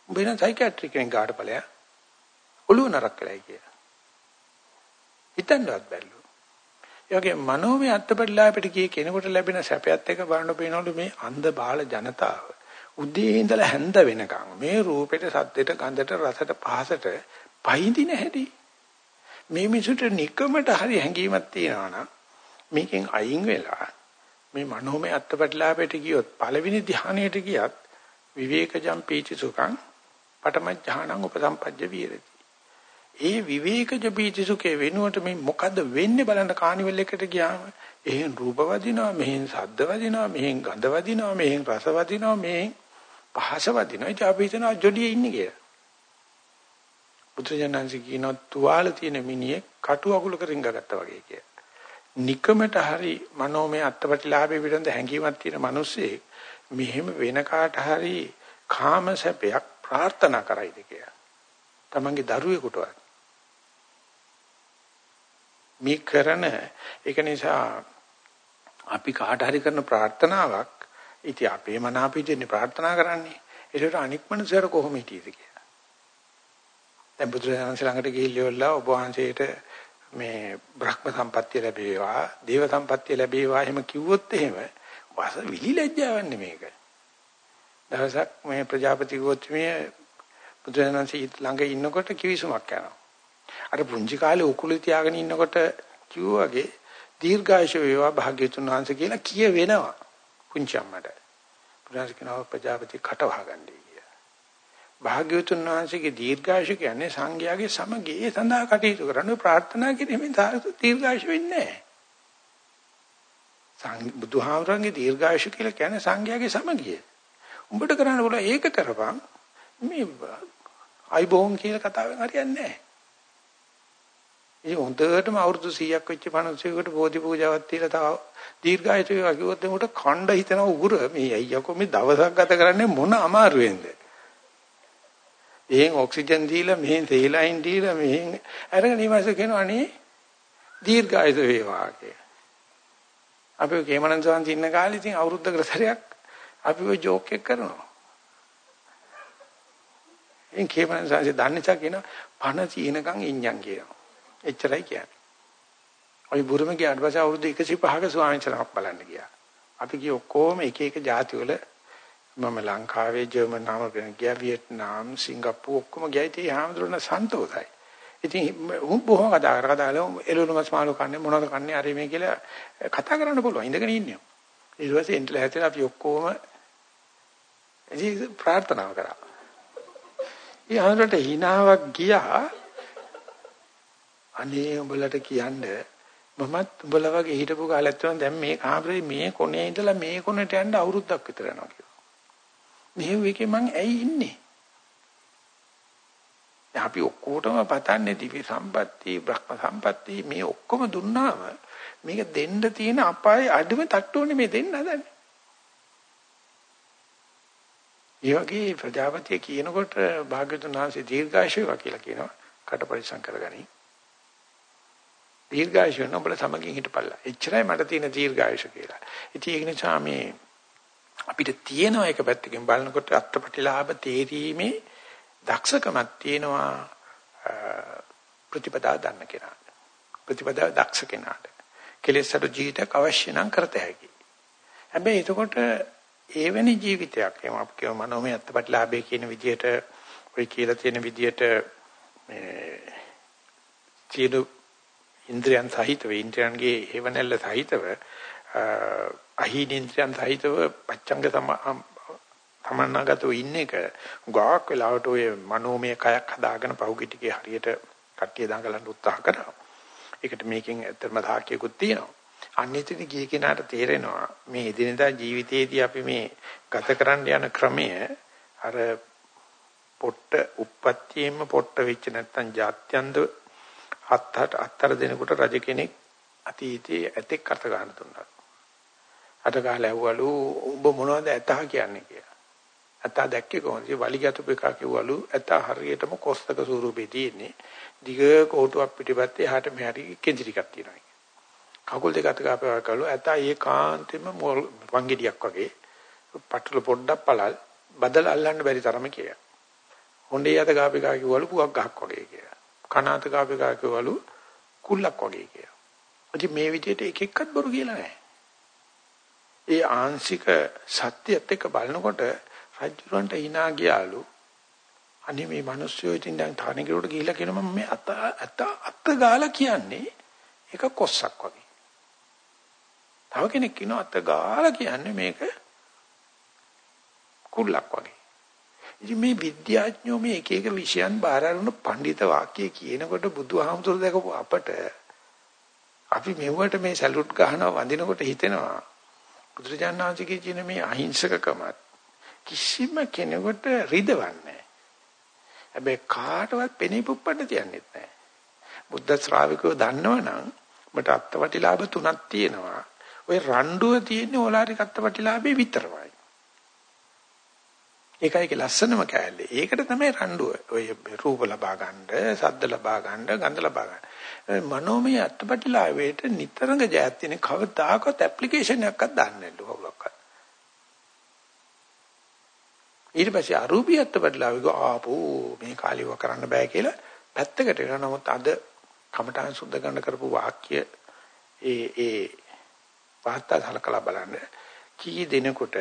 උඹ වෙන සයිකියාට්‍රික් කෙනෙක් ගාඩ ඵලයක්. ඔළුව නරක් කරයි කිය. හිතන්නවත් බැල්ලු. ඒ වගේ මනෝමය අත්පරිලාපයට ගිය කෙනෙකුට ලැබෙන සැපයත් එක බලන පේනවලු මේ අන්ධ බාල ජනතාව උදේ ඉඳලා හැන්ද වෙනකන් මේ රූපෙට සද්දෙට ගන්ධට රසට පහසට පහඳින හැටි මේ මිසුට නිකමට හරි හැඟීමක් තියෙනවා නම් මේකෙන් අයින් වෙලා මේ මනෝමය අත්පරිලාපයට ගියොත් පළවෙනි ධ්‍යානයට ගියත් විවේකජම් පීචි සුඛං පඨම ඥානං උපසම්පජ්ජ විරති ඒ විවේකජ පීති සුඛේ වෙනුවට මේ මොකද්ද වෙන්නේ බලන්න කානිවල් එකට ගියාම එහෙන් රූප වදිනවා මෙහෙන් ශබ්ද වදිනවා මෙහෙන් ගඳ වදිනවා මෙහෙන් රස වදිනවා මෙහෙන් පහස වදිනවා. ඉතින් අපි හිතනවා ජොඩියේ ඉන්නේ කියලා. බුදුජානන්සේ කියනවා තුවාල තියෙන මිනිහෙක් කටු අකුලක රිංගගත්තා වගේ කියලා. নিকමට හරි මනෝමය අත්පටිලාභේ පිළිබඳ හැඟීමක් තියෙන මිනිස්සෙක් මෙහෙම වෙන කාට හරි කාම සැපයක් ප්‍රාර්ථනා කරයිද කියලා. තමන්ගේ දරුවෙකුටවත්. මේ කරන ඒක නිසා අපි කාට හරි කරන ප්‍රාර්ථනාවක් ඉතින් අපේ මන අපිටනේ ප්‍රාර්ථනා කරන්නේ. ඒකට අනික් මනසට කොහොම හිටියද කියලා. දැන් බුදුරජාණන් ළඟට ගිහිල්ලා ඔබ වහන්සේට මේ බ්‍රහ්ම සම්පත්තිය ලැබේවා, දේව සම්පත්තිය ලැබේවා එහෙම කිව්වොත් එහෙම වාස විලිලැජ්ජාවක් මේක. දවසක් මේ ප්‍රජාපති ගෝත්‍රයේ බුදුරජාණන්සේ ළඟ ඉන්නකොට කිවිසුමක් යනවා. අර පුංචි කාලේ උකුල තියාගෙන ඉන්නකොට කිව්වාගේ දීර්ඝායුෂ වේවා භාග්‍යතුන් වහන්සේ කියලා කිය වෙනවා. පුංචි අම්මට. බුදුරජාණන් කියනවා ප්‍රජාපති කට වහගන්නයි කියලා. භාග්‍යතුන් වහන්සේගේ දීර්ඝායුෂ කියන්නේ සංඝයාගේ සමගියේ සඳහා කටයුතු කරන ප්‍රාර්ථනා කිරීමෙන් දීර්ඝායුෂ වෙන්නේ නැහැ. බුදුහාමරන්ගේ දීර්ඝායුෂ කියලා කියන්නේ සංඝයාගේ සමගිය. උඹට කරන්න බල ඒක කරපන් මේ අයිබෝන් කියලා කතාවෙන් හරියන්නේ නැහැ. ඒ හොඳටම අවුරුදු 100ක් වෙච්ච පණසෙකුට බෝධි පූජාවක් තියලා තව දීර්ඝායුෂ වේවා කිව්වොත් උට කණ්ඩ හිතන උගුර මේ අයියකෝ මේ දවසක් ගත කරන්නේ මොන අමාරුවෙන්ද? එහෙන් ඔක්සිජන් දීලා මෙහෙන් තේලයින් දීලා මෙහෙන් අරගෙන ඊමස කියනවා අනේ දීර්ඝායුෂ වේවා කියලා. අපි කේමනන් සෝන්ති ඉන්න කාලේ ඉතින් අවුරුද්දකට සැරයක් අපි ඔය ජෝක් එක කරනවා. එන් කේමන සංසය දන්නේ කියන පණ තියෙනකන් ඉන්ජන් කියනවා. එච්චරයි කියන්නේ. අපි බුරුම ගියාට පස්සේ අවුරුදු 105ක ස්වාමීන් වහන්සේලාක් බලන්න ගියා. අපි ගිය ඔක්කොම එක එක ಜಾති වල මම ලංකාවේ ජර්මන් නාම ගැන ගියා වියට්නාම් සිංගප්පූ ඔක්කොම ගියා ඉතින් හැමදෙරණ සන්තෝෂයි. ඉතින් උන් බොහොම කතා කර කතා කරලා එළවලු මස් මාළු කන්නේ මොනවද කන්නේ අර මේ කියලා කතා කරන්න පුළුවන් ඉඳගෙන ඉන්නවා. ඊට පස්සේ එන්ටල හැතලා අපි ඔක්කොම ඉතින් ප්‍රාර්ථනා කරා. ඊ අහකට hinaවක් ගියා. අනේ උඹලට කියන්න මමත් උඹලා වගේ හිටපු කාලයක් තමයි දැන් මේ කාමරේ මේ කොනේ ඉඳලා මේ කොනට යන්න අවුරුද්දක් විතර යනවා කියලා. මෙහෙම එකේ මං ඇයි ඉන්නේ? අපි ඔක්කොටම පතන්නේ දිවි සම්පatti, බ්‍රහ්ම සම්පatti මේ ඔක්කොම දුන්නාම මේක දෙන්න තියෙන අපායේ අඩුම තට්ටුවනේ මේ දෙන්න හදන්නේ. ඒ වගේ ප්‍රජාපතිය කියනකොට භාග්‍යතුන් වහන්සේ දීර්ඝායුෂ කියලා කියනවා. කට පරිසම් කරගනි. දීර්ඝායුෂ නඹල සමගින් හිටපල්ලා. එච්චරයි මට තියෙන දීර්ඝායුෂ කියලා. ඉතින් ඒක නිසා මේ අපිට තියෙන එක පැත්තකින් බලනකොට අත්පටිලාභ තේරීමේ දක්ෂකමක් තියෙනවා ප්‍රතිපදා දන්න කෙනාට. ප්‍රතිපදා දක්ෂ කෙනාට. කෙලෙස් අඩු ජීවිතයක් අවශ්‍ය නම් කරත හැකියි. හැබැයි එතකොට එවැනි ජීවිතයක් එහෙම අපි කියව මනෝමය අත්පත්ලාභය කියන විදිහට ඔය කියලා තියෙන විදිහට මේ සියලු ඉන්ද්‍රයන් සහිතව ඉන්ද්‍රයන්ගේ හේවණල්ල සහිතව අහීන ඉන්ද්‍රයන් සහිතව පච්චංග තමන්නාගතෝ ඉන්න එක ගාක් වෙලාවට ඔය මනෝමය කයක් හදාගෙන පහුගිටිකේ හරියට කට්ටිය දාගලන්න උත්සාහ කරනවා. ඒකට මේකෙන් ඇත්තම සාක්ෂියකුත් තියෙනවා. අනිතින් ගිය කෙනාට තේරෙනවා මේ එදිනෙදා ජීවිතයේදී අපි මේ ගත කරන්න යන ක්‍රමය අර පොට්ට උප්පත්තියෙම පොට්ට වෙච්ච නැත්තම් ජාත්‍යන්ත හත් අත්තර දෙනකොට රජ කෙනෙක් අතීතයේ ඇතෙක් අර්ථ ගන්න දුන්නා. අට කාලේ ඇහුවලු ඔබ මොනවද ඇතහ කියන්නේ කියලා. ඇතා දැක්කේ කොහොමද? වලිගතු එකා කිව්වලු ඇතා හරියටම කොස්තක ස්වරූපේ තියෙන්නේ. දිග කෝටුවක් පිටිපස්සේ එහාට මෙහාට කෙන්ජි ටිකක් තියෙනවා. කකුල් දෙක අත ගාපේවා කළු ඇතා ඒකාන්තෙම වංගෙඩියක් වගේ පටල පොඩ්ඩක් පළල් බදල අල්ලන්න බැරි තරම කිය. හොඬේ අත ගාපේකා කිව්වලු පුවක් ගහක් වගේ කිය. කනාත ගාපේකා කිව්වලු කුල්ලක් වගේ කිය. ඉතින් මේ විදිහට එක එක්කත් බොරු කියලා නැහැ. ඒ ආංශික සත්‍යයත් එක්ක බලනකොට රජුරන්ට hina ගියාලු. අනේ මේ මිනිස්සු ඉතින් දැන් තානිකරට ගිහිල්ලා කියනවා මම මේ අත අත අත ගාලා කියන්නේ ඒක කොස්සක් වගේ. තව කෙනෙක් කියනවා අත ගාලා කියන්නේ මේක කුල්ලක් වගේ. ඉතින් මේ විද්‍යාඥයෝ මේ එක එක විෂයන් බාර අරගෙන පඬිත වාක්‍ය කියනකොට බුදුහාමුදුරු දැකපු අපට අපි මෙව්වට මේ සැලුට් ගහනවා වඳිනකොට හිතෙනවා බුදුරජාණන් වහන්සේගේ කියන මේ අහිංසකකමත් කිසිම කෙනෙකුට රිදවන්නේ හැබැයි කාටවත් පෙනී පුප්පන්න තියන්නේ නැහැ. බුද්ධ ශ්‍රාවිකයෝ දන්නවනම් මට අත්වටිලාභ තුනක් තියෙනවා. ওই රණ්ඩුව තියෙන්නේ ඕලාරික අත්පටිලාභේ විතරමයි. ඒකයි ඒක ලස්සනම කෑල්ලේ. ඒකට තමයි රණ්ඩුව. ඔය රූප ලබා ගන්න, ශබ්ද ලබා ගන්න, ගන්ධ ලබා ගන්න. මනෝමය අත්පටිලාභයට නිතරම ජයත් තියෙන කවදාකවත් ඇප්ලිකේෂන් එකක්වත් දාන්නේ නැල්ලු කවුරක්වත්. ඊට පස්සේ අරූපී අත්පටිලාභය ආපෝ මේ කාලියව කරන්න බෑ කියලා පැත්තකට වෙනවා. නමුත් අද කමඨාන් සුද්ධ කරන කරපු වාක්‍ය ඒ ඒ වාර්තා සලකලා බලන්න කී දෙනෙකුට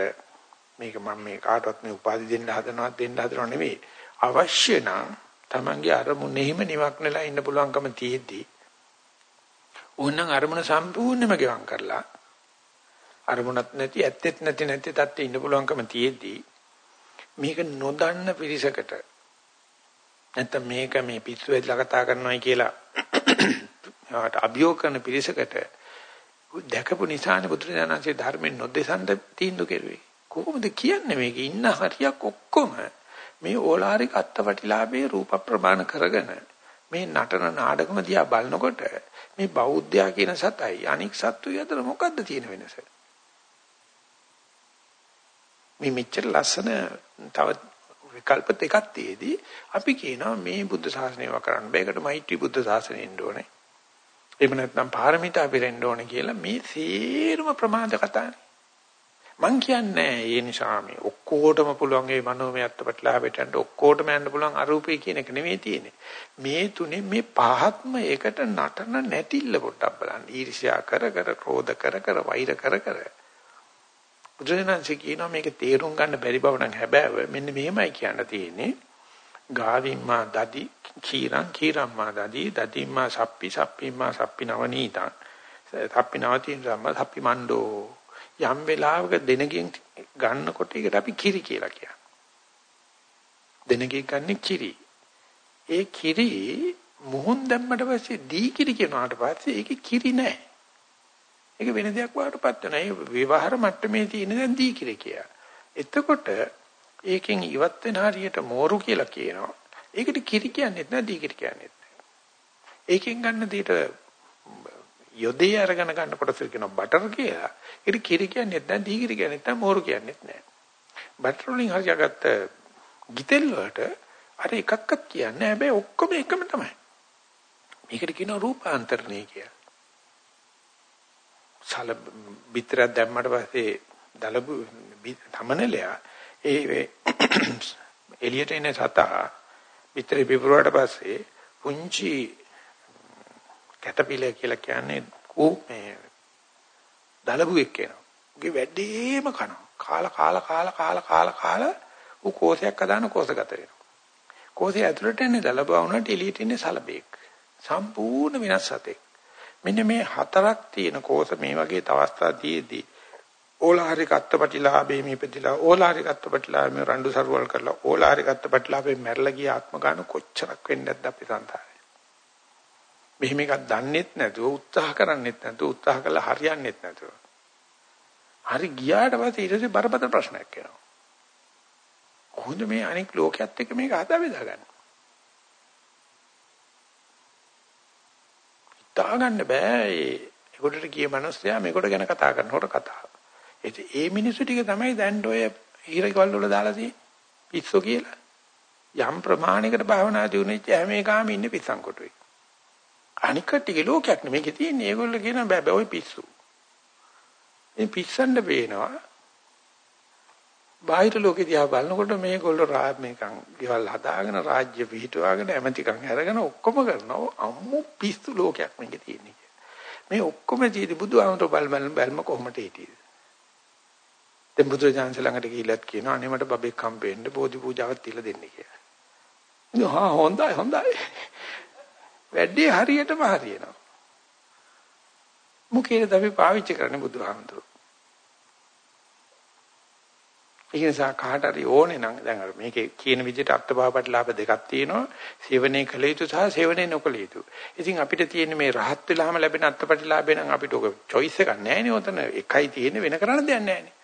මේක මම මේ කාටවත් මේ උපාධි දෙන්න හදනවත් දෙන්න හදනව නෙවෙයි අවශ්‍ය නම් Tamange අරමුණෙහිම නිවක්නලා ඉන්න පුළුවන්කම තියෙද්දි ඕනනම් අරමුණ සම්පූර්ණයෙන්ම ගෙවම් කරලා අරමුණක් නැති ඇත්තෙත් නැති නැති තත්ත්වෙ ඉන්න පුළුවන්කම තියෙද්දි මේක නොදන්න පිරිසකට නැත්නම් මේක මේ පිස්සු වෙලා කතා කරනවායි කියලා යාට අභියෝග කරන පිරිසකට දැකපු නිසානේ බුදුරජාණන්සේ ධර්මයෙන් නොදෙසන්ට තීන්දුව කෙරුවේ. කොහොමද කියන්නේ මේක? ඉන්න හරියක් ඔක්කොම මේ ඕලාරික අත්පටිලාභේ රූප ප්‍රමාණ කරගෙන මේ නටන නාටකම දිහා බලනකොට මේ බෞද්ධයා කියන සතයි අනික් සත්තු අතර මොකද්ද තියෙන වෙනස මේ මෙච්චර ලස්සන තව විකල්ප දෙකක් තියේදී අපි කියනවා මේ බුද්ධ ශාසනයව කරන්න බෑකට මෛත්‍රී බුද්ධ ශාසනය එන්න ඕනේ. එහෙම නැත්නම් පාරමිතා පිරෙන්න ඕනේ කියලා මේ සේරම ප්‍රමාද කතානේ. මං කියන්නේ ඒ නිසා මේ ඔක්කොටම පුළුවන් ඒ මනෝමය අත්පත්ලාභයට යන්න ඔක්කොටම යන්න පුළුවන් අරූපේ කියන එක නෙමෙයි තියෙන්නේ. මේ තුනේ මේ පහත්ම එකට නටන නැතිල්ල පොඩ්ඩක් බලන්න. ඊර්ෂ්‍යා කර කර, ක්‍රෝධ කර කර, වෛර කර කර. බුදුරජාණන්සේ කියනවා මේක තේරුම් ගන්න බැරි බව නම් හැබෑව. මෙන්න මෙහෙමයි කියන්න තියෙන්නේ. ගාවිම්මා දදි කීරං කීරම්මා දදි දදිම්මා සප්පි සප්පිම්මා සප්පි නවනීතං. සප්පි නවතින් සම්ම සප්පි මණ්ඩෝ. යම් වෙලාවක දෙනකින් ගන්නකොට ඒකට අපි කිරි කියලා කියනවා දෙනකින් ගන්න කිරි ඒ කිරි මුහුන් දැම්මට පස්සේ දී කිරි කියනවාට පස්සේ ඒකේ කිරි නැහැ ඒක වෙන දෙයක් වඩටපත් වෙනවා. ඒ විවහාර මට්ටමේ තියෙන දැන් දී කිරේ කියලා. එතකොට ඒකෙන් ඉවත් වෙන හරියට මෝරු කියලා කියනවා. ඒකට කිරි කියන්නේත් නෑ දී කිරි කියන්නේත් නෑ. ඒකෙන් ගන්න දෙයට යොදේ අරගෙන ගන්න කොටස කියනවා බටර් කියලා. ඒක කිරි කියන්නේත් නෑ දී කිරි කියන්නේත් නෑ මෝරු කියන්නේත් නෑ. බටර් වලින් හරියකට ගිතෙල් වලට අර එකක්වත් කියන්නේ හැබැයි ඔක්කොම එකම තමයි. මේකට කියනවා රූපාන්තරණය කියලා. සල පිටරක් දැම්මට පස්සේ දලබු තමනලයා ඒ එළියට එන සතා පිටරේ පිපුරුවාට පස්සේ පුංචි කැටපිල කියලා කියන්නේ කෝ මේ දලබුවෙක් කියනවා. උගේ වැඩිම කනවා. කාලා කාලා කාලා කාලා කාලා කාලා ඌ කෝසයක් හදාන කෝසගත වෙනවා. කෝසය ඇතුළට එන්නේ දලබුවා වුණාට එළියට එන්නේ සලබෙක්. සම්පූර්ණ වෙනස් සතෙක්. මෙන්න මේ හතරක් තියෙන කෝෂ මේ වගේ තවස්ථාතියෙදී ඕලාරික අත්පටිලාභේ මේපතිලා ඕලාරික අත්පටිලාභේ රණ්ඩු සරුවල් කරලා ඕලාරික අත්පටිලාභේ මැරලා ගිය ආත්ම ගන්න කොච්චරක් වෙන්නේ නැද්ද අපි සංසාරේ මෙහෙම එකක් දන්නෙත් නැතුව උත්සාහ කරන්නෙත් නැතුව උත්සාහ කළා හරියන්නෙත් නැතුව හරි ගියාට පස්සේ ඊට පස්සේ බරපතල ප්‍රශ්නයක් එනවා කොහොමද මේ අනික් ලෝකයක් එක්ක මේක හදා බෙදා ගන්නේ හිතා ගන්න බෑ ඒකට ගිය මිනිස්සයා මේකට ගැන කතා කරනකොට කතාව. ඒ මිනිස්සු ටික තමයි දැන් ඔය හිරකවල වල දාලා තියෙන්නේ. පිස්සෝ කියලා. යම් ප්‍රමාණයකට භාවනා දිනුනෙච්ච හැම එකම ඉන්නේ පිස්සන් කොටුවේ. අනික කට්ටියගේ ලෝකයක් නෙමෙයි මේකේ තියෙන්නේ. ඒගොල්ලෝ කියනවා බෑ බෑ ඔය පිස්සු. මේ පිස්සන්න පේනවා බාහිර ලෝකෙ දිහා බලනකොට මේගොල්ලෝ මේකන් ගෙවල් හදාගෙන රාජ්‍ය පිහිටුවාගෙන ඇමතිකම් අරගෙන ඔක්කොම කරනවා අම්මු පිස්සු ලෝකයක් මේකේ තියෙන්නේ මේ ඔක්කොම ජීදි බුදුහාමර බල් බල් බල්ම කොහොමද හිටියේ දැන් බුදුරජාණන් ළඟට ගිහිල්ලත් කියනවා අනේ මට බබෙක් හම්බෙන්න බෝධි පූජාවක් තියලා දෙන්න කියලා. ඉතින් හා හොඳයි හොඳයි. වැඩි හරියටම හරියනවා. මුකේද අපි පාවිච්චි කරන්නේ බුදුහාමතුරු. ඒක නිසා කාට හරි ඕනේ නම් දැන් අර මේකේ කියන විදිහට අත්භාවපටලාභ දෙකක් තියෙනවා. සේවනයේ කළ යුතු සහ සේවනයේ නොකළ යුතු. ඉතින් අපිට තියෙන මේ රහත් වෙලාම ලැබෙන අත්පටිලාභේ නම් අපිට ඔක choice එකක් නැහැ නේ උතන. එකයි තියෙන්නේ වෙන කරන්න දෙයක් නැහැ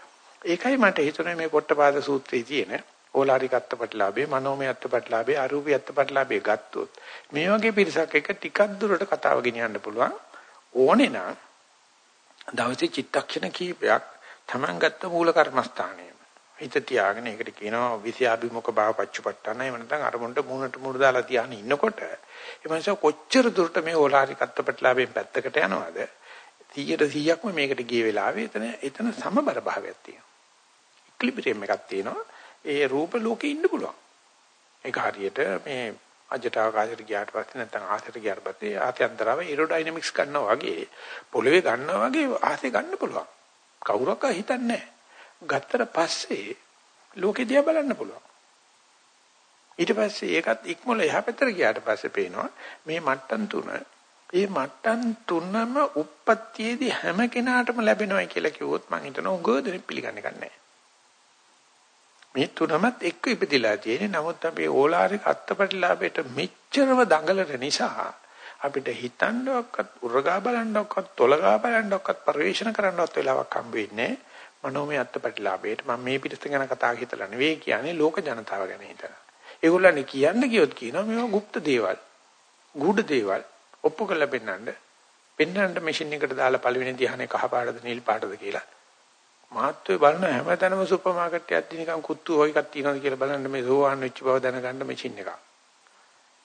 ඒකයි මට හිතුනේ මේ පොට්ටපාද සූත්‍රයේ තියෙන ඕලාරික අත්පටිලාභේ, මනෝමය අත්පටිලාභේ, අරූපී අත්පටිලාභේ ගත්තොත් මේ වගේ පිරිසක් එක ටිකක් දුරට කතාව ගෙනියන්න පුළුවන්. ඕනේ නම් දවසේ චිත්තක්ෂණ කීපයක් Taman ගත්ත මූල කර්මස්ථානයේ හිත තියාගෙන ඒකට කියනවා විෂයාභිමුඛ භාව පච්චපට්ඨාන. එහෙම නැත්නම් අරමුණට මූණට මූණ දාලා තියාගෙන ඉන්නකොට ඒ මනස කොච්චර දුරට මේ ඕලාරිකත්ව ප්‍රතිලාභයෙන් පැත්තකට යනවද? 100ට 100ක්ම මේකට ගිය වෙලාවේ එතන එතන සමබර භාවයක් තියෙනවා. ඉක්ලිබ්‍රියම් එකක් තියෙනවා. ඒ රූප ලෝකේ ඉන්න පුළුවන් ඒක හරියට මේ අජට ආකාශයට ගියාට පස්සේ නැත්නම් ආසයට ගියාට පස්සේ ආත්‍යන්තරව ඒරෝඩයිනමික්ස් ගන්නවා වගේ පොළවේ ගන්නවා වගේ ආසේ ගන්න පුළුවන්. කවුරක්ක හිතන්නේ නැහැ. ගත්තට පස්සේ ලෝකෙ දිහා බලන්න පුළුවන්. ඊට පස්සේ ඒකත් ඉක්මොල එහා පැත්තට ගියාට පස්සේ පේනවා මේ මට්ටම් තුන ඒ මට්ටම් තුනම උප්පත්තියේදී හැම කෙනාටම ලැබෙනවයි කියලා කිව්වොත් මම හිතනවා උගෝදෙනෙක් පිළිගන්නේ නැහැ. මේ තුනමත් එක්ක ඉපදිලා තියෙන්නේ. නමුත් අපි ඕලාරික අත්පටිලාභයට මෙච්චරම දඟලන නිසා අපිට හිතන්නවක්වත් උරගා බලන්නවක්වත් තොලගා බලන්නවක්වත් පරිවේෂණ කරන්නවත් වෙලාවක් හම්බ වෙන්නේ මනෝමය අත්පටිලාභයට. මම මේ පිටස්ත ගැන කතා හිතලා නෙවෙයි කියන්නේ ලෝක ජනතාව ගැන හිතලා. ඒගොල්ලන් කියන්න කියොත් කියනවා මේවා গুপ্ত දේවල්. ගුඩ දේවල් ඔප්පු කරලා පෙන්නන්න. පෙන්නන්න මැෂින් එකට දාලා පළවෙනි ධ්‍යානෙ කහ පාටද නිල් පාටද කියලා. මාත්වේ බලන හැමතැනම සුපර් මාකට් එකක් තියෙන නිකන් කුත්තු වගේ එකක් තියෙනවද කියලා බලන්න මේ සෝවාන් වෙච්ච බව දැනගන්න මැෂින් එකක්.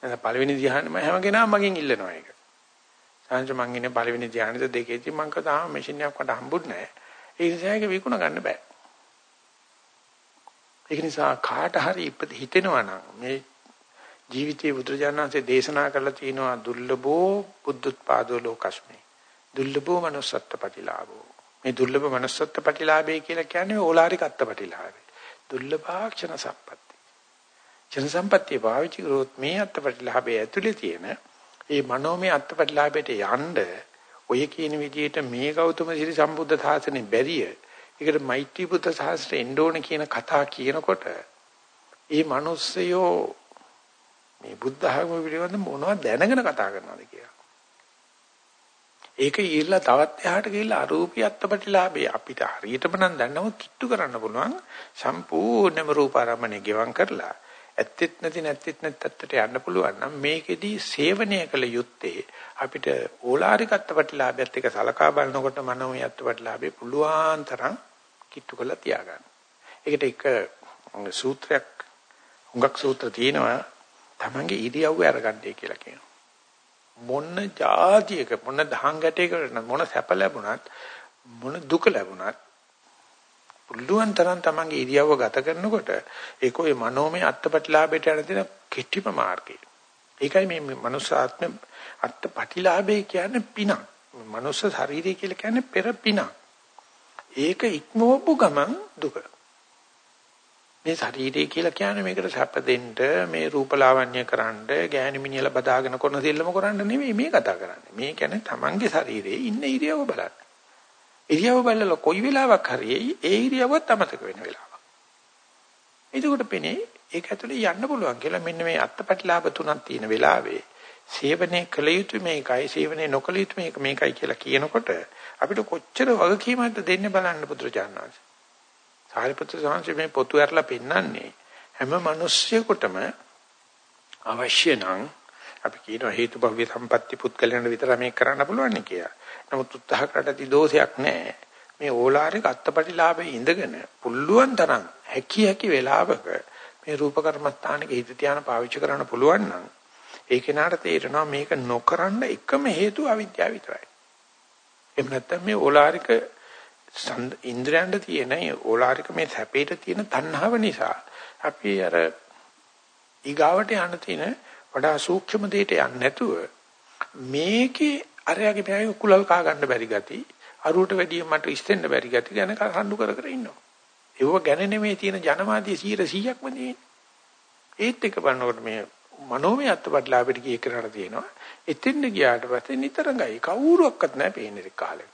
එහෙනම් පළවෙනි ධ්‍යානෙම හැම කෙනාම මගෙන් ඉල්ලනවා ඒක. සංජ මං ඉන්නේ පළවෙනි ධ්‍යානෙද දෙකේදී මං කතාම මැෂින් එකක් මට හම්බුනේ නැහැ. ඒ නිසා ඒක විකුණ ගන්න බෑ. ඒක නිසා කාට හරි හිතෙනවා නම් මේ ජීවිතයේ බුදුරජාණන්සේ දේශනා කරලා තියෙනවා දුර්ලභෝ බුද්ධත්පාදෝ ලෝකස්මේ. දුර්ලභෝ manussත්ත්ව ප්‍රතිලාභෝ. මේ දුර්ලභ manussත්ත්ව ප්‍රතිලාභය කියලා කියන්නේ ඕලාරික අත්ත්ව දුර්ලභාක්ෂණ සම්පatti. ජන සම්පත්තිය පාවිච්චි කරොත් මේ අත්ත්ව ප්‍රතිලාභය ඇතුලේ තියෙන ඒ මනෝමය අත්ත්ව ප්‍රතිලාභයට යන්න ඔය කියන විදිහට මේ ගෞතම සිරි සම්බුද්ධ සාසනේ බැරිය. ඒකට මෛත්‍රී බුද්ධ සාසනේ එන්න ඕන කියන කතා කියනකොට ඒ මිනිස්සයෝ මේ බුද්ධ ධර්ම පිළිබඳ මොනවද දැනගෙන කතා කරනවද කියලා. ඒක ඊළා තවත් එහාට ගිහිල්ලා අරූපී අත්පටිලාභේ අපිට හරියටම නම් දන්නව කිට්ටු කරන්න පුළුවන් සම්පූර්ණම රූපාරම්මණය ගෙවම් කරලා ඇත්තෙත් නැති නැත්තෙත් නැත්තට යන්න පුළුවන් නම් මේකෙදී සේවනය කළ යුත්තේ අපිට ඕලාරික අත්පටිලාභයත් එක්ක සලකා බලනකොට මනෝමය අත්පටිලාභේ පුළුවන් තරම් කිට්ටු කරලා තියාගන්න. ඒකට එක සූත්‍රයක් හුඟක් සූත්‍ර තියෙනවා තමන්ගේ ඉරියව්ව අරගන්නයි කියලා කියනවා. මොන જાතියක මොන දහං ගැටයකට මොන සැප ලැබුණත් මොන දුක ලැබුණත් පුළුවන් තරම් තමන්ගේ ඉරියව්ව ගත කරනකොට ඒක ඔය මනෝමය අත්පටිලාභයට යන දෙන කෙටිම මාර්ගය. ඒකයි මේ මනුස්ස ආත්ම අත්පටිලාභය කියන්නේ පිනක්. මනුස්ස ශරීරය කියලා කියන්නේ පෙර පිනක්. ඒක ඉක්මවපු ගමන් දුක. මේ ශරීරය කියලා කියන්නේ මේකට සැප දෙන්න මේ රූපලාවන්‍ය කරන්න ගෑණි මිනිහලා බදාගෙන කරන දෙල්ලම කරන්න නෙමෙයි මේ කතා කරන්නේ. මේ කියන්නේ Tamange ශරීරයේ ඉන්න ඉරියව්ව බලන්න. ඉරියව්ව බලලා කොයි වෙලාවක හරි ඒ ඉරියව්වත් අමතක වෙන වෙලාවක්. එතකොට පෙනේ ඒක ඇතුලේ යන්න පුළුවන් කියලා මෙන්න මේ අත්පටිලාභ තුනක් තියෙන වෙලාවේ සේවනයේ කළ යුතු මේකයි සේවනයේ නොකළ යුතු මේක මේකයි කියලා කියනකොට අපිට කොච්චර වගකීමක්ද දෙන්නේ බලන්න පුදුරජානනාංශ. සාරිපුත්‍ර සාංශ මේ පොතු ඇරලා පෙන්නන්නේ හැම මිනිස්සෙකුටම අවශ්‍ය නම් අපි කියන හේතුභව්‍ය සම්පatti පුත්කලයන් විතර මේක කරන්න පුළුවන් නේ කියලා. නමුත් උත්සාහ කරලා දෝෂයක් නැහැ. මේ ඕලාරික අත්පටිලාභේ ඉඳගෙන පුළුවන් තරම් හැකි හැකි වෙලාවක මේ රූප කර්මස්ථානක හිත තියාන පාවිච්චි කරන්න පුළුවන් නම් ඒ කෙනාට තේරෙනවා මේක නොකරන්න එකම හේතුව අවිද්‍යාව විතරයි. එහෙම නැත්නම් මේ ඕලාරික ඉන්ද්‍රයන්ට තියෙන ඕලාරික මේ සැපේට තියෙන තණ්හාව නිසා අපි අර ඊගාවට යන්න තියෙන වඩා සූක්ෂම දෙයට යන්නේ නැතුව මේකේ අරයාගේ පැය කුලල් කා ගන්න බැරි ගති අරුවට වැඩිය මට ඉස්තෙන්න බැරි ගති ගැන කහඬු කර කර ඉන්නවා. ඒව ගැන නෙමෙයි තියෙන ජනමාධ්‍ය 100%ක්ම තියෙන්නේ. ඒත් එක බලනකොට මේ මනෝමය අත්පත්ලාපෙට ගිය කරලා තියෙනවා. එතෙන්ද ගියාට පස්සේ නිතරමයි කවුරුවක්වත් නැහැ පේන්නේ කාලේ.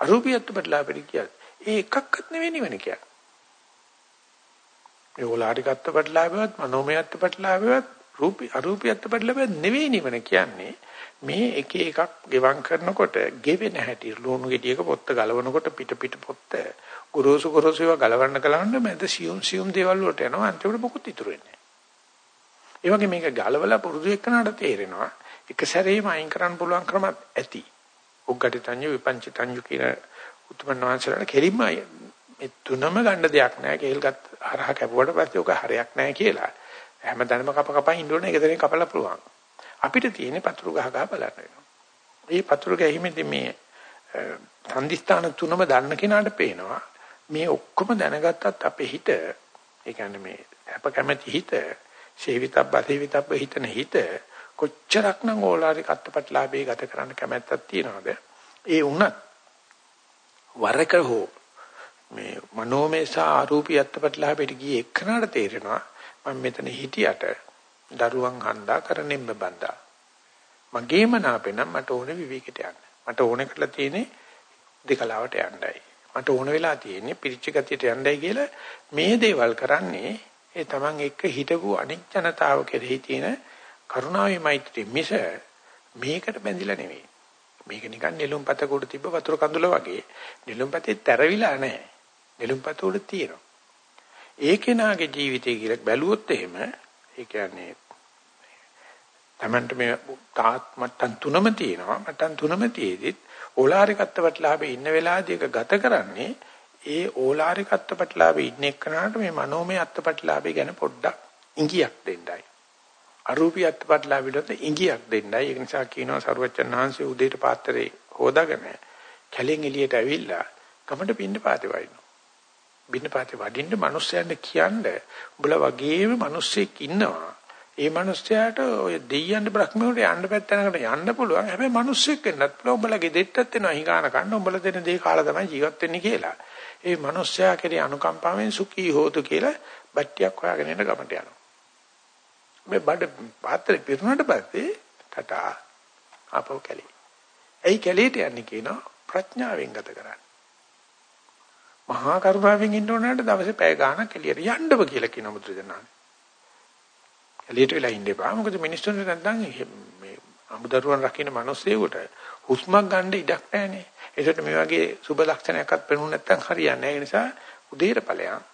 අරූපියත් ප්‍රතිලාභෙට කියත් ඒ එකක්වත් නෙවෙයි නිවන කියන්නේ. ඒ ඕලාරිකත්ව ප්‍රතිලාභයවත් මනෝමයත්ව ප්‍රතිලාභයවත් රූපී අරූපියත්ව ප්‍රතිලාභයවත් නෙවෙයි නිවන කියන්නේ. මේ එක එකක් ගෙවම් කරනකොට ගෙවෙන හැටි ලුණු ගෙඩියක පොත්ත ගලවනකොට පිට පිට පොත්ත ගොරෝසු ගොරෝසු ඒවා ගලවන්න ගලවන්න මැද සියුම් සියුම් දේවල් වලට යනවා අන්තිමට මොකුත් ඉතුරු වෙන්නේ නැහැ. ඒ වගේ මේක ගලවලා පුරුදු එක්කනට තේරෙනවා එක සැරේම අයින් කරන්න පුළුවන් ක්‍රමත් ඇති. උග්ගටි තඤ්ඤු විපංචි තඤ්ඤු කියන උතුමන් වහන්සේලාට කෙලින්ම මේ තුනම ගන්න දෙයක් නැහැ. කේල්ගත් හරහ කැපුවට පස්සේ ඔක හරයක් නැහැ කියලා. හැමදාම කප කප ඉන්න ඕනේ ඒක දෙනේ කපලා පුළුවන්. අපිට තියෙන්නේ පතුරු ගහ ගහ බලන්න වෙනවා. මේ පතුරු ගැහිමේදී මේ සම්දිස්ථාන තුනම දන්න කෙනාට පේනවා මේ ඔක්කොම දැනගත්තත් අපේ හිත ඒ කියන්නේ මේ අප කැමැති හිත සේවිතබ්බ සේවිතබ්බ හිතන හිත කොච්චරක්නම් ඕලාරික අත්පත්ලාභේ ගත කරන්න කැමැත්තක් තියනවද? ඒ වුණත් වරක හෝ මේ මනෝමය සහ ආරූපී අත්පත්ලාභයට ගියේ එක්කනට තේරෙනවා මම මෙතන හිටියට දරුවන් හන්දා කරන්නෙම් බඳා. මගේම නාපෙනම් මට ඕනේ විවේකයට යන්න. මට ඕනේ කරලා තියෙන්නේ දෙකලාවට යන්නයි. මට ඕන වෙලා තියෙන්නේ පිරිච්ච ගතියට යන්නයි කියලා මේ දේවල් කරන්නේ ඒ Taman එක්ක හිටපු අනික් ජනතාව කෙරෙහි තියෙන කරුණාවේ මෛත්‍රී මිස මේකට බැඳිලා නෙවෙයි. මේක නිකන් නෙළුම්පත කොට තිබ්බ වතුර කඳුල වගේ නෙළුම්පතේ තැරවිලා නැහැ. නෙළුම්පත උඩ තියෙනවා. ඒ කෙනාගේ ජීවිතය කියලා බැලුවොත් එහෙම ඒ කියන්නේ Tamanට මේ තාත් මට්ටම් තුනම තියෙනවා. මට්ටම් තුනම තියේදිත් ඕලාරිකත්වපටලාභේ ඉන්න වෙලාවදී ඒක ගත කරන්නේ ඒ ඕලාරිකත්වපටලාභේ ඉන්න එක්කනට මේ මනෝමය අත්පටලාභේ ගැන පොඩ්ඩක් ඉඟියක් දෙන්නයි. අරූපී අත්පටලාභෙට ඉඟියක් දෙන්නයි. ඒ නිසා කියනවා සරුවච්චන් ආංශේ උදේට පාත්‍රේ හොදාගෙන කැලෙන් එළියට ඇවිල්ලා ගමට පින්න පාතේ වයින්නවා. පින්න පාතේ වඩින්න මිනිස්සයන්ට කියන්නේ උඹලා වගේම මිනිස්සෙක් ඉන්නවා. ඒ මිනිස්යාට ඔය දෙයියන්ට බ්‍රහ්මවලට යන්න පැත්තනකට යන්න පුළුවන්. හැබැයි මිනිස්සෙක් වෙන්නත් පුළුවන්. උඹලගේ දෙට්ටත් වෙනවා හිඟාන කන්න. උඹලා දෙන දේ කාලා තමයි ජීවත් වෙන්නේ කියලා. ඒ මිනිස්යා කෙරේ අනුකම්පාවෙන් සුඛී හෝතු කියලා බට්ටියක් හොයාගෙන යන ගමට යනවා. මේ බඩ පාත්‍රේ පිරුණාට පස්සේ ටටා ආපහු කැලේ. ඒ කැලේට යන්නේ කියනවා ප්‍රඥාවෙන් ගත කරන්නේ. මහා කරුණාවෙන් ඉන්න ඕනට දවසේ පැය ගාණක් එළියට යන්නව කියලා කියන මුද්‍රජනානේ. එළියට වෙලා ඉන්න එපා. මොකද මිනිස්සුන්ට නැත්නම් මේ අමුදරුවන් රකින්න මිනිස්සෙකුට හුස්මක් ගන්න ඉඩක් නැහැනේ. ඒකට මේ වගේ සුබ ලක්ෂණයක්වත් පෙනුනේ නැත්නම් හරියන්නේ නැහැ. ඒ නිසා උදේට ඵලයන්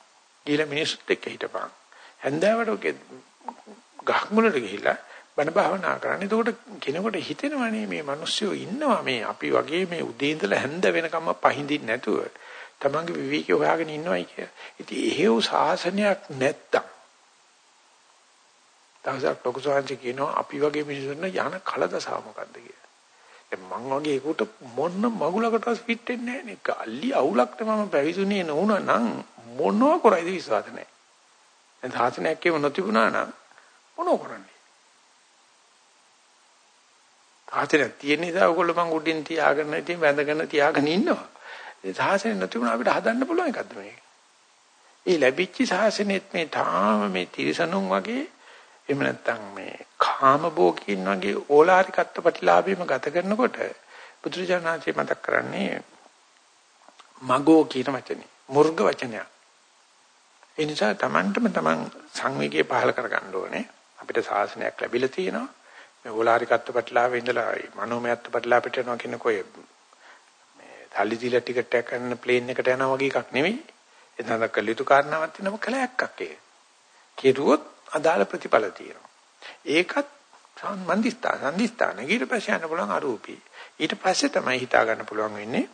ගිහලා මිනිස්සුත් එක්ක හිටපන්. හැන්දෑවට ඔකේ ගහක් මුලට ගිහිල්ලා බණ භාවනා කරන්න. එතකොට කෙනෙකුට හිතෙනවනේ මේ මිනිස්සු ඉන්නවා මේ අපි වගේ මේ උදේ ඉඳලා හැන්ද වෙනකම්ම පහඳින්න නැතුව තමන්ගේ විවේකී හොයාගෙන ඉන්නවයි කිය. ඉතින් එහෙව් සාසනයක් නැත්තම් දවසක් ලොකු සාංශ කියනවා අපි වගේ මිනිස්සුන්ට යන කලදසාව මොකද්ද කියලා. දැන් මං වගේ ඒකට මොන මගුලකටවත් පිට වෙන්නේ නැහැ නේ. කල්ලි අවුලක් තමයි පැවිසුනේ නෝනා නම් මොනව කරයිද විශ්වාස නැහැ. දැන් සාසනයක් කියව නොතිබුණා නම් මොනව කරන්නේ? සාසනයක් තියෙන නිසා ඔයගොල්ලෝ මං උඩින් තියාගෙන ඉතින් වැඳගෙන තියාගෙන ඉන්නවා. ඒ සාසනය නොතිබුණා අපිට හදන්න පුළුවන් එකක්ද මේක? ඒ ලැබිච්ච සාසනෙත් මේ තාම මේ තිරසනුන් වගේ එහෙම නැත්නම් මේ කාම භෝගීන් වගේ ඕලාරිකත්ව ප්‍රතිලාභෙම ගත කරනකොට බුදුරජාණන්සේ මතක් කරන්නේ මගෝ කියන වචනේ මුර්ග වචනයක්. ඒ නිසා Tamanටම Taman සංවේගය පහල කරගන්න ඕනේ. අපිට ශාසනයක් ලැබිලා තියෙනවා. මේ ඕලාරිකත්ව ප්‍රතිලාභේ ඉඳලා මනෝමයත්ව ප්‍රතිලාභයට යනවා කියන කොයි මේ තල්ලි දීලා ටිකට් එකක් ගන්න ප්ලේන් එකට යනවා වගේ එකක් නෙවෙයි. එතනක කළ යුතු කාරණාවක් තියෙනවා කලයක්ක් ඒක. කෙරුවොත් අදාළ ප්‍රතිඵල තියෙනවා. ඒකත් සම්බන්ධිස්ථාන සම්දිස්ථාන ඊට පස්සේ යන්න පුළුවන් අරූපී. ඊට පස්සේ තමයි හිතා ගන්න පුළුවන් වෙන්නේ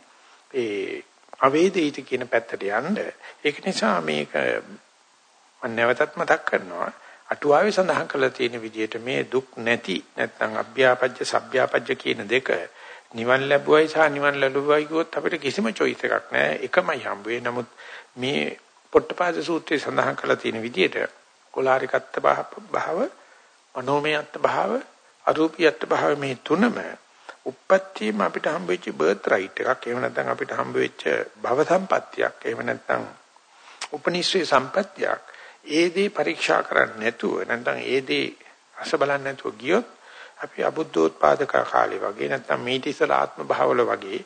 ඒ අවේදිත කියන පැත්තට යන්න. ඒක නිසා මේක මම නැවතත් මතක් කරනවා. අටුවාවේ සඳහන් කරලා තියෙන විදිහට මේ දුක් නැති නැත්නම් අභ්‍යාපජ්‍ය සભ්‍යාපජ්‍ය කියන දෙක නිවන් ලැබුවයි සහ නිවන් ලැබුවයි කිව්වොත් අපිට කිසිම choice එකක් නැහැ. එකමයි හම්බ වෙන්නේ. නමුත් මේ පොට්ටපාද සූත්‍රයේ සඳහන් කරලා තියෙන විදිහට කොලාරිකත්ත භාව, මනෝමයත්ත භාව, අරූපීයත්ත භාව මේ තුනම උප්පත්තියම අපිට හම්බෙච්ච බර්ත් රයිට් එකක්. එහෙම නැත්නම් අපිට හම්බෙච්ච භව සම්පත්තියක්. එහෙම නැත්නම් උපනිශ්‍රේ සම්පත්තියක්. ඒ දේ පරීක්ෂා කරන්නේ නැතුව නැත්නම් ඒ දේ රස බලන්නේ නැතුව ගියොත් අපි අබුද්ධෝත්පාදක කාලේ වගේ නැත්නම් මීට ඉස්සලා ආත්ම භාවවල වගේ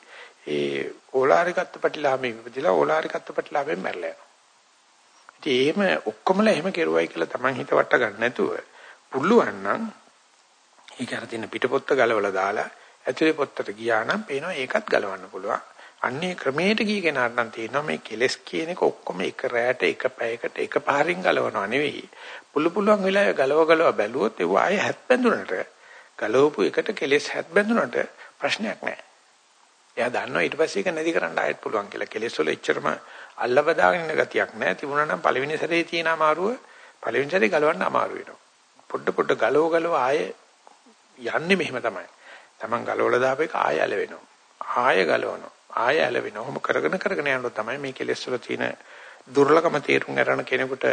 ඒ ඕලාරිකත්ව ප්‍රතිලාභෙ විපදිලා ඕලාරිකත්ව ප්‍රතිලාභෙන් මැරලා යනවා. ඉතින් එහෙම ඔක්කොමලා එහෙම කෙරුවයි කියලා Taman හිත වට ගන්න නැතුව පුළුවන් නම් ඒක අර තියෙන පිටපොත්ත ගලවලා දාලා ඇතුලේ පොත්තට ගියා නම් පේනවා ඒකත් ගලවන්න පුළුවන්. අන්නේ ක්‍රමයට ගිය කෙනාට නම් තියෙනවා මේ කෙලස් කියන එක ඔක්කොම එක රැයට එක පැයකට එක පාරින් ගලවනවා නෙවෙයි. පුළු පුළුවන් වෙලාවෙ ගලව ගලව බැලුවොත් ඒව ආයේ හැත් බැඳුනට ගලවපු එකට කෙලස් හැත් බැඳුනට ප්‍රශ්නයක් නැහැ. එයා දන්නවා ඊට පස්සේ ඒක නැති කරන්න ආයෙත් පුළුවන් කියලා. කෙලස් වල එච්චරම අල්ලබදාගෙන ඉන්න ගතියක් නැහැ. තිබුණා නම් පළවෙනි සැරේ තියෙන අමාරුව පළවෙනි සැරේ ගලවන්න අමාරු වෙනවා. පොඩ පොඩ ගලව ගලව ආයේ යන්නේ මෙහෙම තමයි. Taman ගලවලා දාපු එක ආයෙ ඇලවෙනවා. ආයෙ ගලවනවා. ආයෙ ඇලවෙනවා. ඔහොම කරගෙන කරගෙන යනකොට තමයි මේ කෙලෙස් වල තියෙන දුර්ලභම තේරුම් ගන්න කෙනෙකුට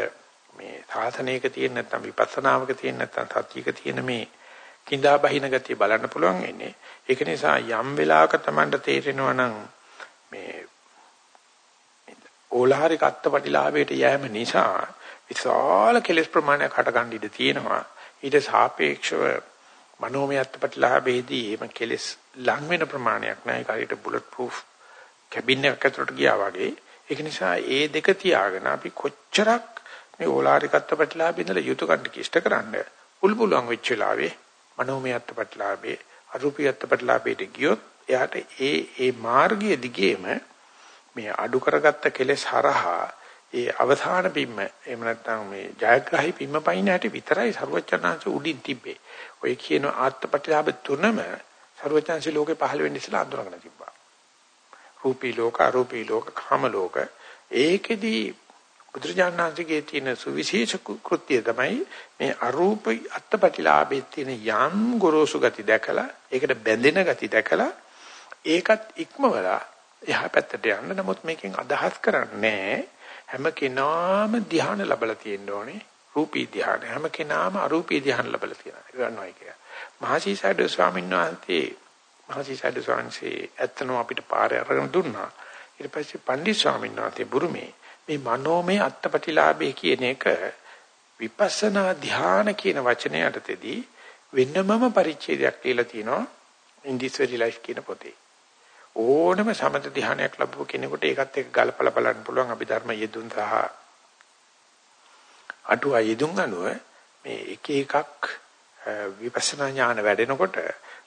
මේ සාසනයක තියෙන නැත්නම් විපස්සනාවක තියෙන නැත්නම් සත්‍යයක තියෙන මේ කිඳා බහින ගතිය බලන්න පුළුවන් වෙන්නේ. ඒක නිසා යම් වෙලාවක Tamanට තේරෙනවා නම් මේ ඕලාරික අත්පටිලාභයට යෑම නිසා විශාල කෙලෙස් ප්‍රමාණයක් හටගන්න ඉඩ තියෙනවා. ඊට සාපේක්ෂව මනෝමය අත්පටිලාභයේදී එම කෙලෙස් ලං වෙන ප්‍රමාණයක් නෑ. ඒක හරියට බුලට් ප්‍රූෆ් කැබින් එකක් ඇතුළට ගියා වගේ. ඒක නිසා ඒ දෙක තියාගෙන අපි කොච්චරක් මේ ඕලාරිකත්ව ප්‍රතිලාභේ ඉඳලා යුතුයකන්ට කිෂ්ට කරන්න උල්පුලුවන් වෙච්ච වෙලාවේ මනෝමයත්ව ප්‍රතිලාභේ අරූපීයත්ව ප්‍රතිලාභේට ගියොත් එයාට ඒ ඒ මාර්ගයේ දිගේම මේ අඩු කරගත්ත කෙලෙස් හරහා ඒ අවධාන බිම්ම එහෙම නැත්නම් මේ ජයග්‍රහී බිම්ම පයින් ඇටි විතරයි ਸਰවචනාංශ උඩින් තිබ්බේ. ඔය කියන ආත්මපටිලාභ තුනම ਸਰවචනාංශ ලෝකේ පහළ වෙන්න ඉස්සලා අඳුරගෙන තිබ්බා. රූපී ලෝක, අරූපී ලෝක, කාම ලෝක. ඒකෙදි බුදුරජාණන්සේගේ තියෙන සුවිශේෂ කෘත්‍යය තමයි මේ අරූප අත්පටිලාභයේ තියෙන යම් ගොරෝසු ගති දැකලා ඒකට බැඳෙන ගති දැකලා ඒකත් ඉක්මවලා එහා පැත්තට යන්න නමුත් මේකෙන් අදහස් කරන්නේ හැම කෙනාම ධ්‍යාන ලැබලා තියෙන්න ඕනේ රූපී ධ්‍යාන හැම කෙනාම අරූපී ධ්‍යාන ලැබලා තියෙනවා. ගන්නවා කියලා. මහසීසඩ ස්වාමීන් වහන්සේ මහසීසඩ ස්වාමීන් වහන්සේ ඇත්තනම අපිට පාරේ අරගෙන දුන්නා. ඊට පස්සේ පණ්ඩිත ස්වාමීන් වහන්සේ බුරුමේ මේ මනෝමය අත්පටිලාභය කියන එක විපස්සනා ධ්‍යාන කියන වචනය යටතේදී වෙනමම පරිච්ඡේදයක් කියලා තියෙනවා in this very life කියන පොතේ. ඕනම සමත ධ්‍යානයක් ලැබුව කෙනෙකුට ඒකත් එක්ක ගලපලා බලන්න පුළුවන්. අභිධර්ම යෙදුන් සහ අටුවා යෙදුන් අනුව මේ එක එකක් විපස්සනා ඥාන වැඩෙනකොට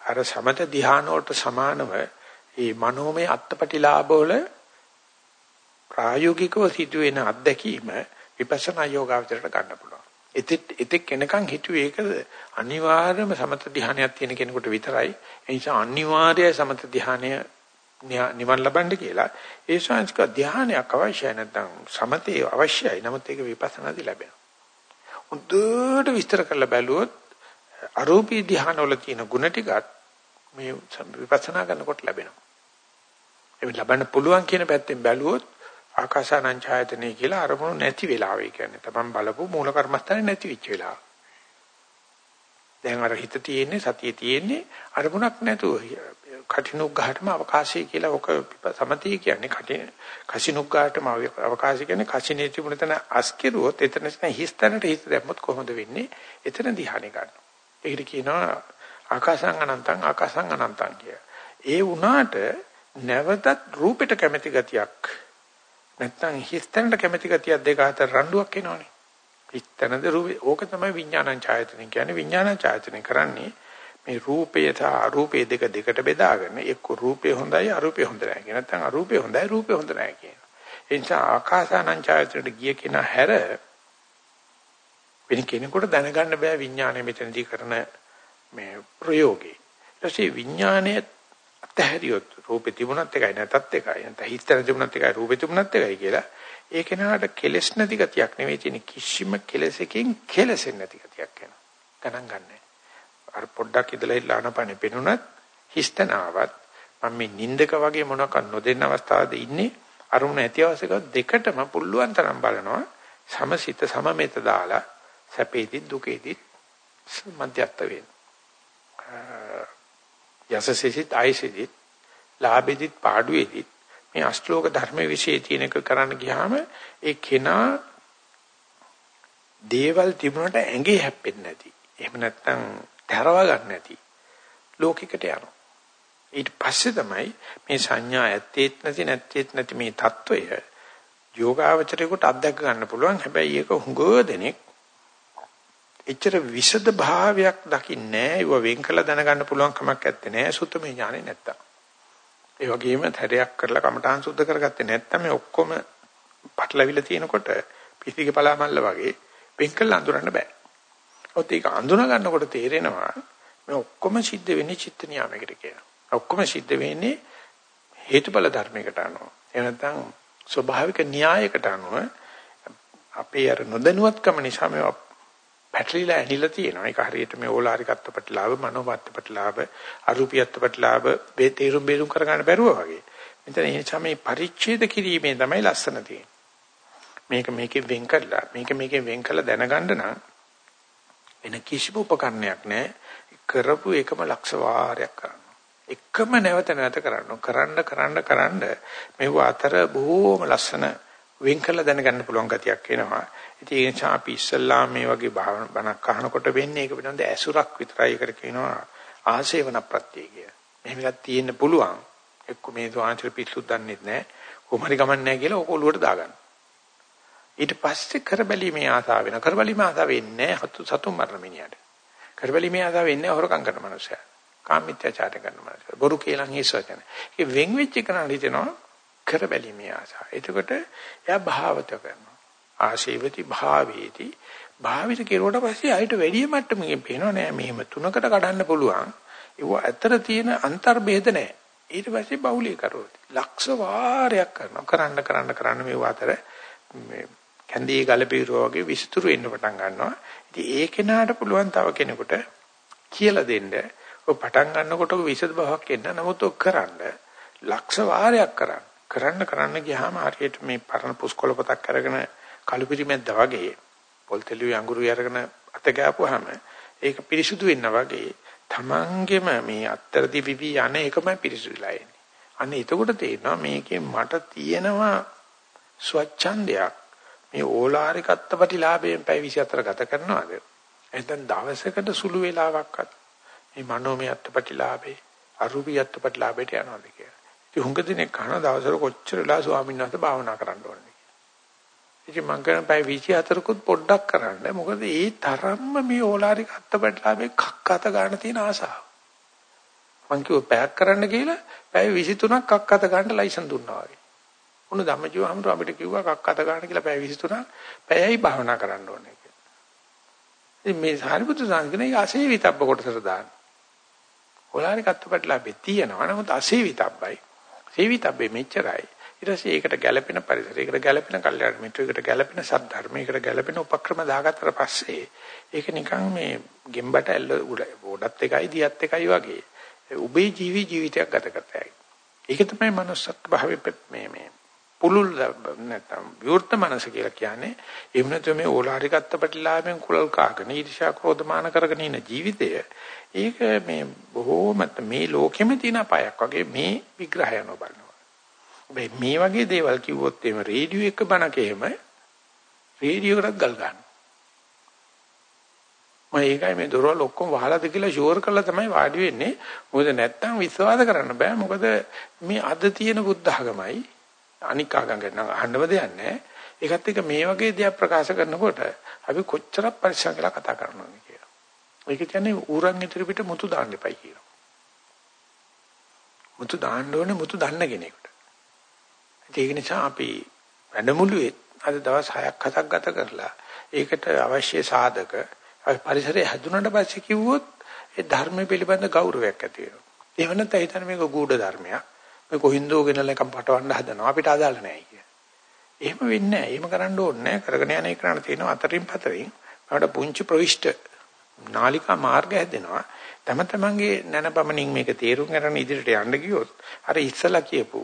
අර සමත ධ්‍යාන වලට සමානව මේ මනෝමය අත්පටිලාභ වල ප්‍රායෝගිකව සිදුවෙන අත්දැකීම විපස්සනා යෝගාවචරයට ගන්න පුළුවන්. එතෙත් එතෙක් එනකන් හිතුවේ ඒක අනිවාර්යම සමත ධ්‍යානයක් තියෙන කෙනෙකුට විතරයි. ඒ නිසා අනිවාර්යයි සමත ධ්‍යානය නිවන් ලබන්න කියලා. ඒ ශාන්තික ධ්‍යානයක් අවශ්‍යයි නැත්නම් සමතේ අවශ්‍යයි. නමුත් ඒක විපස්සනාදී ලැබෙනවා. උද්දට විස්තර කරලා බැලුවොත් අරූපී ධ්‍යානවල තියෙන ಗುಣ ටිකත් මේ විපස්සනා කරනකොට ලැබෙනවා. ඒක ලබන්න පුළුවන් කියන පැත්තෙන් බැලුවොත් ආකාසානං ඡායතනෙ කියලා අරමුණු නැති වෙලාව ඒ කියන්නේ තමන් බලපු මූල කර්මස්ථානේ නැති වෙච්ච වෙලාව. දැන් අර හිත තියෙන්නේ සතිය තියෙන්නේ අරමුණක් නැතුව කටිනුග්ගහටම අවකාශය කියලා ඔක සමතිය කියන්නේ කටින කසිනුග්ගහටම අවකාශය කියන්නේ කසිනේ තිබුණ තැන අස්කිරුවොත් එතන හිස්තැනට හිත දැම්මොත් කොහොමද වෙන්නේ? එතන ධ්‍යානෙ ගන්නවා. ඒකට කියනවා ආකාසං අනන්තං ආකාසං අනන්තං කිය. ඒ වුණාට නැවතත් රූපෙට කැමැති ගතියක් නැත්තම් හිස්තැනට කැමැති ගතියක් දෙක අතර රණ්ඩුවක් එනවනේ. හිස්තැනද රූපේ ඕක තමයි විඥානං ඡායතනෙ කියන්නේ විඥානං ඡායතනෙ කරන්නේ මේ රූපය සහ අරූපය දෙක දෙකට බෙදාගෙන එක්ක රූපේ හොඳයි අරූපේ හොඳ නැහැ කියන. නැත්නම් අරූපේ හොඳයි රූපේ හොඳ නැහැ කියන. ඒ නිසා ආකාසානං ඡායතනට ගිය කෙනා හැර වෙන කෙනෙකුට දැනගන්න බෑ විඥානය මෙතනදී කරන මේ ප්‍රයෝගේ. ඊට පස්සේ විඥානයේ අතහැරියොත් රූපේ තිබුණත් එකයි නැතත් එකයි. නැත්නම් හිතන තිබුණත් එකයි රූපේ තිබුණත් එකයි කියලා ඒ කෙනාට කෙලස් නැති ගතියක් නෙවෙයි තියෙන කිසිම කෙලසකින් කෙලසෙන්නේ නැති ගතියක් එනවා. ගණන් ගන්නෑ. අර පොඩ්ඩක් ඉඳලා ඉල්ලානපනේ පෙනුනත් හිස්තනාවත්. මම මේ නින්දක වගේ මොනවක් නොදෙන්න අවස්ථාවේදී ඉන්නේ? අරුණ ඇති අවශ්‍යක දෙකටම පුළුවන් තරම් බලනවා. සමසිත සමමෙත දාලා සැපේදී දුකේදී මධ්‍යස්ත වෙන්න. යසසෙසිත ආයසෙදිත් ලාභෙදිත් පාඩුවේදිත් මේ අෂ්ටලෝක ධර්ම વિશે තියෙන එක කරන්න ගියාම ඒ කෙනා දේවල් තිබුණට ඇඟේ හැප්පෙන්නේ නැති. එහෙම නැත්නම් දැරව ගන්න නැති ලෝකයකට යනවා. ඊට පස්සේ තමයි මේ සංඥා ඇත්තේත් නැති නැත්තේත් නැති මේ తত্ত্বය යෝගාවචරයකට අත්දැක ගන්න පුළුවන්. හැබැයි ඒක හුඟව දෙනෙක් එච්චර විසද භාවයක් දකින්නේ නැහැ. ඒව වෙන් කළ දැනගන්න පුළුවන් කමක් නැත්තේ නෑ. සුතමේ ඥානෙ නැත්තම්. ඒ වගේම හැඩයක් කරලා කමඨාන් සුද්ධ කරගත්තේ නැත්තම් මේ ඔක්කොම පටලවිලා තියෙනකොට පිසිගේ පලාමල්ල වගේ වෙන් කළ අඳුරන්න බෑ. ඔත් ඒක අඳුන ගන්නකොට තේරෙනවා මේ ඔක්කොම සිද්ධ වෙන්නේ චිත්ත නියාමයකට කියලා. ඔක්කොම සිද්ධ වෙන්නේ හේතුඵල ධර්මයකට අනුව. එහෙම නැත්නම් ස්වභාවික න්‍යායකට අනුව අපේ අර නොදැනුවත්කම නිසා මේවා පැටලිලා ඇනිලා තියෙනවා. ඒක හරියට මේ ඕලාරිකත්ව ප්‍රතිලාභ, මනෝමත්ව ප්‍රතිලාභ, අරූපීයත්ව ප්‍රතිලාභ මේ තේරුම් බේරුම් කරගන්න බැරුව වගේ. මෙතන ඒ නිසා මේ පරිච්ඡේද කිරීමේ තමයි ලස්සන තියෙන්නේ. මේක මේකෙන් වෙන් කරලා මේක මේකෙන් වෙන් කරලා දැනගන්න නම් වෙන කිසිම උපකරණයක් නැහැ. කරපු එකම ලක්ෂ වාරයක් කරන්න. එකම නැවත නැවත කරන්න. කරන්න කරන්න කරන්න මේව අතර බොහෝම ලස්සන වෙන් කරලා දැනගන්න පුළුවන් ගතියක් එනවා. ඉතින් ඒ නිසා අපි ඉස්සල්ලා මේ වගේ භාවන බණක් අහනකොට වෙන්නේ ඒක පිළිබඳ ඇසුරක් විතරයි ඒකට කියනවා ආසේවන ප්‍රත්‍ය කිය. මෙහෙම එකක් තියෙන්න පුළුවන්. එක්ක මේ සෝආන්තර පිස්සුත් දන්නේ නැහැ. කොහොමරි ගමන් නැහැ කියලා ඕක ඔලුවට දාගන්න. ඊට පස්සේ කරබැලීමේ ආසාව වෙන. කරබැලීමේ ආසාව වෙන්නේ සතුන් මරණ මිනිහට. කරබැලීමේ ආසාව වෙන්නේ හොරකම් කරන මනුස්සයා. කාමීත්‍යචාරය කරන මනුස්සයා. බොරු කියලා හිස්සවචන. ඒ වෙන් වෙච්ච කෙනාට හිතෙනවා කරබැලීමේ ආසාව. එතකොට එයා භාවත කරනවා. ආශේවති භාවේති භාවිත කෙරුවට පස්සේ ආයෙත් වැඩි මට්ටමකින් පේනවා නෑ මෙහෙම තුනකට කඩන්න පුළුවන්. ඒව ඇතර තියෙන අන්තර්භේද නෑ. ඊට පස්සේ බහුලී කරෝති. ලක්ෂ වාරයක් කරනවා. කරන්න කරන්න කරන්න මේ අතර මේ කැන්දී ගලපීරුව වගේ විස්තර වෙන්න පටන් ගන්නවා. ඉතින් ඒ කෙනාට පුළුවන් තව කෙනෙකුට කියලා දෙන්න. ඔය පටන් ගන්නකොට විසද බවක් එන්න. නමුත් ඔක් කරන්න ලක්ෂ වාරයක් කරන්න. කරන්න කරන්න ගියාම හරියට මේ පරණ පුස්කොළ පොතක් අරගෙන කලුපිරිමැද්ද වගේ පොල් තෙලුවේ අඟුරු අරගෙන අත ගෑපුවාම ඒක පිරිසුදු වෙන්න වගේ තමන්ගෙම මේ අත්තරදි විවි යන එකම පිරිසුදුලා එන්නේ. අන්න එතකොට තේරෙනවා මේකේ මට තියෙනවා ස්වච්ඡන්දයක්. මේ ඕලාරික අත්පටිලාභයෙන් පැය 24 ගත කරනවාද? එහෙනම් දවසකට සුළු වේලාවක්වත් මේ මනෝමය අත්පටිලාභේ අරූපී අත්පටිලාභයට යනවාද කියලා. ඉතින් හුඟ දිනේ කන දවසට කොච්චර වෙලා ස්වාමීන් වහන්සේ භාවනා කරන්න ඕනද ඉතින් මං කරන පැය 24කුත් පොඩ්ඩක් කරන්න. මොකද ඒ තරම්ම මේ ඕලාරික අත්පැටලාවේ කක් අත ගන්න තියෙන ආසාව. මං කිව්ව පැයක් කරන්න කියලා පැය 23ක් කක් අත ගන්න ලයිසන් දුන්නා වගේ. උණු ධම්මජීව හම්තු අපිට කිව්වා කක් අත ගන්න කියලා පැය 23ක් පැයයි භාවනා කරන්න ඕනේ කියලා. ඉතින් මේ සාරිපුත්‍ර සංඝනේ අසේවිතබ්බ කොටසට දාන්න. ඕලාරික අත්පැටලාවේ තියෙනවා. නමුත් අසේවිතබ්බයි. සේවිතබ්බේ මෙච්චරයි. ඊට පස්සේ ඒකට ගැළපෙන පරිසරයකට ගැළපෙන කල්යාණ මිත්‍රයකට ගැළපෙන සද්ධර්මයකට ගැළපෙන උපක්‍රම දාගත්තට පස්සේ ඒක නිකන් මේ ගෙම්බට ඇල්ල උඩත් එකයි දියත් එකයි වගේ උබේ ජීවි ජීවිතයක් ගත කරතයි. ඒක තමයි manussත් භාවයේ මේ මේ පුලුල් නැත්නම් විවෘත මනස කියලා කියන්නේ එහෙම නැත්නම් මේ ඕලාරිකත්ත ප්‍රතිලාභෙන් කුලල් කාගෙන ඊර්ෂ්‍යා ක්‍රෝධමාන කරගෙන ඉන ජීවිතය ඒක මේ බොහෝම මේ ලෝකෙම තියෙන අපායක් වගේ මේ විග්‍රහය නොබලනවා මේ වගේ දේවල් කිව්වොත් එහෙම රේඩියෝ එක බණක එහෙම රේඩියෝ එකකට ගල් ගන්න. මම ඒකයි මේ දොරවල් ඔක්කොම වහලාද කියලා ෂුවර් කරලා තමයි වාඩි වෙන්නේ. මොකද නැත්තම් විශ්වාස කරන්න බෑ. මොකද මේ අද තියෙන බුද්ධ ආගමයි අනික් ආගම් ගැන අහන්නව දෙයක් නැහැ. ඒකත් එක මේ වගේ දේවල් ප්‍රකාශ කරනකොට අපි කොච්චරක් පරිස්සම් කරලා කතා කරනවද කියලා. ඒක කියන්නේ ඌරන් ඉදිරි පිට මුතු දාන්න එපයි කියලා. මුතු දාන්න ඕනේ මුතු දන්න කෙනෙකුට. ඒක නිසා අපි වැඩමුළුවේ අද දවස් 6ක් 7ක් ගත කරලා ඒකට අවශ්‍ය සාධක පරිසරය හැදුනට පස්සේ කිව්වොත් ඒ ධර්ම පිළිබඳ ගෞරවයක් ඇති වෙනවා. එහෙම නැත්නම් හිතන්න මේක ගුඪ ධර්මයක්. මේ කොහින්දෝ ගෙනල්ලා එකක් පටවන්න හදනවා අපිට අදාළ නැහැ කිය. එහෙම වෙන්නේ නැහැ. එහෙම කරන්න ඕනේ නැහැ. කරගෙන යන එක කරන්න තියෙනවා අතරින් පතරින්. අපිට පුංචි ප්‍රවිෂ්ඨ නාලිකා මාර්ග හැදෙනවා. තම තමන්ගේ නැනපමණින් මේක තේරුම් ගන්න ඉදිරියට යන්න ගියොත් අර ඉස්සලා කියපු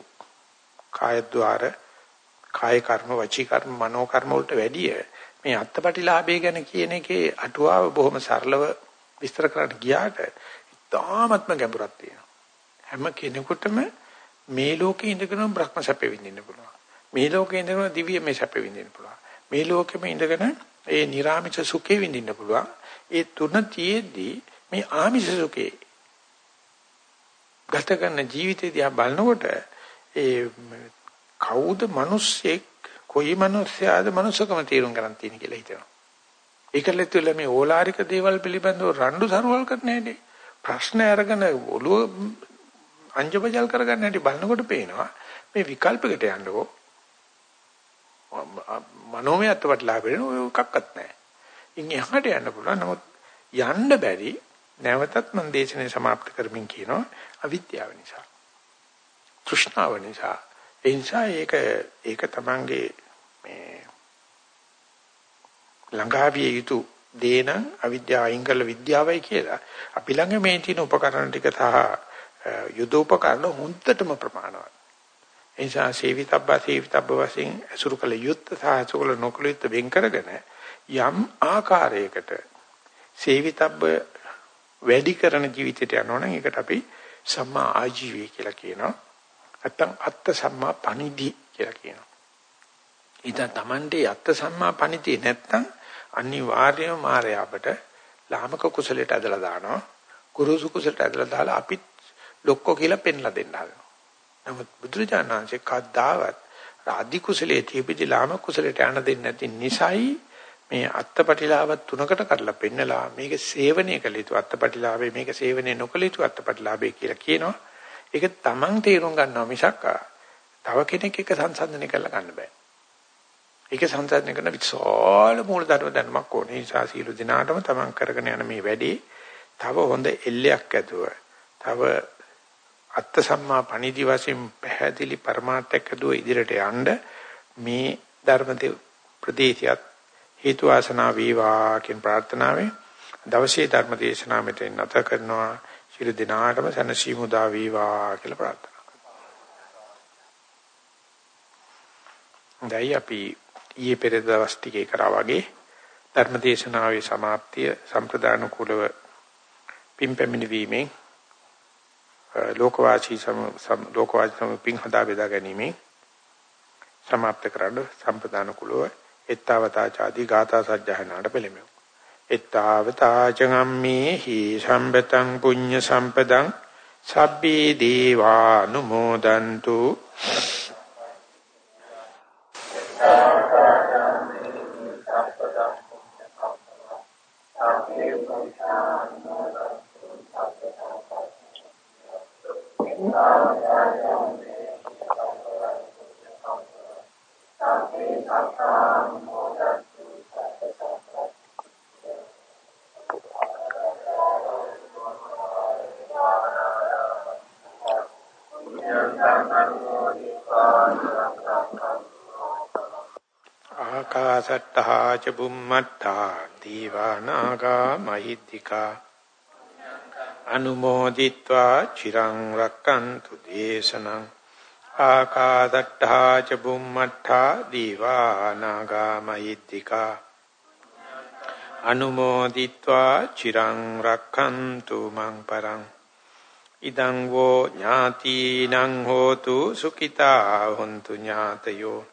කායද්්වාර කාය කර්ම වචී කර්ම මනෝ කර්ම වලට වැඩිය මේ අත්පටිලාභය ගැන කියන එකේ අටුවාව බොහොම සරලව විස්තර කරන්න ගියාට ඉතාමත්ම ගැඹුරක් තියෙනවා හැම කෙනෙකුටම මේ ලෝකේ ඉඳගෙන බ්‍රහ්ම සැපෙ විඳින්න පුළුවන්. මේ ලෝකේ ඉඳගෙන දිව්‍ය මේ සැපෙ විඳින්න පුළුවන්. මේ ලෝකෙම ඉඳගෙන ඒ නිර්ාමිත සුඛේ විඳින්න පුළුවන්. ඒ තුන තියේදී මේ ආමිෂ සුඛේ ගත කරන ජීවිතය දිහා බලනකොට ඒ කවුද මිනිස්සෙක් කොයි මිනිස්සයාද මනුස්සකම තීරුම් ගන්න තියෙන කියලා හිතනවා. ඒකලෙත් වෙල මේ ඕලාරික දේවල් පිළිබඳව රණ්ඩු සරුවල් කරන්න හැටි ප්‍රශ්න අරගෙන ඔළුව අංජබජල් කරගන්න හැටි බලනකොට පේනවා මේ විකල්පයකට යන්නකෝ මනෝමය අත්වටලා වෙන ඔය එකක්වත් නැහැ. ඉන් එහාට යන්න පුළුවන්. නමුත් යන්න බැරි නැවතත් මම දේශනේ સમાપ્ત කරමින් කියනවා අවිද්‍යාව නිසා. තෘෂ්ණාව නිසා ඒ නිසා ඒක ඒක තමංගේ මේ ළඟාවිය යුතු දේන අවිද්‍යාව අයින් කරලා විද්‍යාවයි කියලා අපි ළඟ මේ තියෙන උපකරණ ටික සහ යුද උපකරණ හොඳටම ප්‍රමාණවත් එනිසා සේවිතබ්බ සේවිතබ්බ වශයෙන් අසුරු කළ යුත්ත සහ අසුරු කළ නොකළ යුත්ත වෙන් කරගෙන යම් ආකාරයකට සේවිතබ්බ වැඩි කරන ජීවිතයට යනවනම් ඒකට අපි සම්මා ආජීවය කියලා කියනවා. නැත්තම් අත්ත සම්මා පණිදි කියලා කියනවා. ඉතින් Tamante අත්ත සම්මා පණිදි නැත්තම් අනිවාර්යයෙන්ම මායя අපට ලාමක කුසලයට ඇදලා දානවා. කුරුසු කුසලයට ඇදලා දාලා අපිත් ලොක්කෝ කියලා පෙන්ලා දෙන්න හදනවා. නමුත් බුදුරජාණන්සේ කද්දාවත් ආදි කුසලයේ තියපිටි ලාමක කුසලයට යන්න දෙන්නේ නැති නිසායි මේ අත්පටිලාව තුනකට කඩලා පෙන්නලා මේක සේවනය කළ යුතු අත්පටිලාවේ මේක සේවනය නොකළ යුතු අත්පටිලාවේ කියලා කියනවා. ඒක තමන් තේරුම් ගන්නවා මිසක් තව කෙනෙක් එක සංසන්දනය කරලා ගන්න බෑ. ඒක සංසන්දනය කරන විශාල මූලධර්ම දැනුමක් ඕනේ. ඒ නිසා සීල දිනාටම තමන් කරගෙන යන මේ වැඩේ තව හොඳ එල්ලයක් ඇතුව තව අත්ත සම්මා පණිදි වශයෙන් පැහැදිලි પરමාර්ථකදුව ඉදිරියට යන්න මේ ධර්මදේ ප්‍රදේශයත් හේතු ආසනා වේවා කියන ප්‍රාර්ථනාවෙන් දවසේ ධර්ම දේශනාව මෙතෙන් නැත කරනවා ශිරු දිනාටම සනසීමු දා වේවා කියලා ප්‍රාර්ථනා කරනවා. දැන් අපි ඊයේ පෙර දවස් ටිකේ කරා වගේ ධර්ම දේශනාවේ સમાප්තිය සම්ප්‍රදාන කුලව පින්පැමිණීමේ ලෝකවාසී සම ලෝකවාසී සම පිං හදා බෙදා ගැනීම સમાપ્ત කරන්න සම්පදාන කුලව එත්තවතා ചാදී ගාථා සජ්ජහනාට පෙළෙමු එත්තවතා චගම්මේ හි සම්බතං පුඤ්ඤ සම්පදං සබ්බේ දේවා නුමෝදන්තු ච බුම්මත්තා දීවානාගා මහිත්‍තිකා. අනුමෝදිත්වා චිරං රක්칸තු දේශනං. ආකාදට්ඨා ච බුම්මත්තා දීවානාගා මහිත්‍තිකා. අනුමෝදිත්වා චිරං රක්칸තු මං පරං. ඉදං වෝ ඥාතිනං හෝතු සුඛිතා හොන්තු ඥාතයෝ.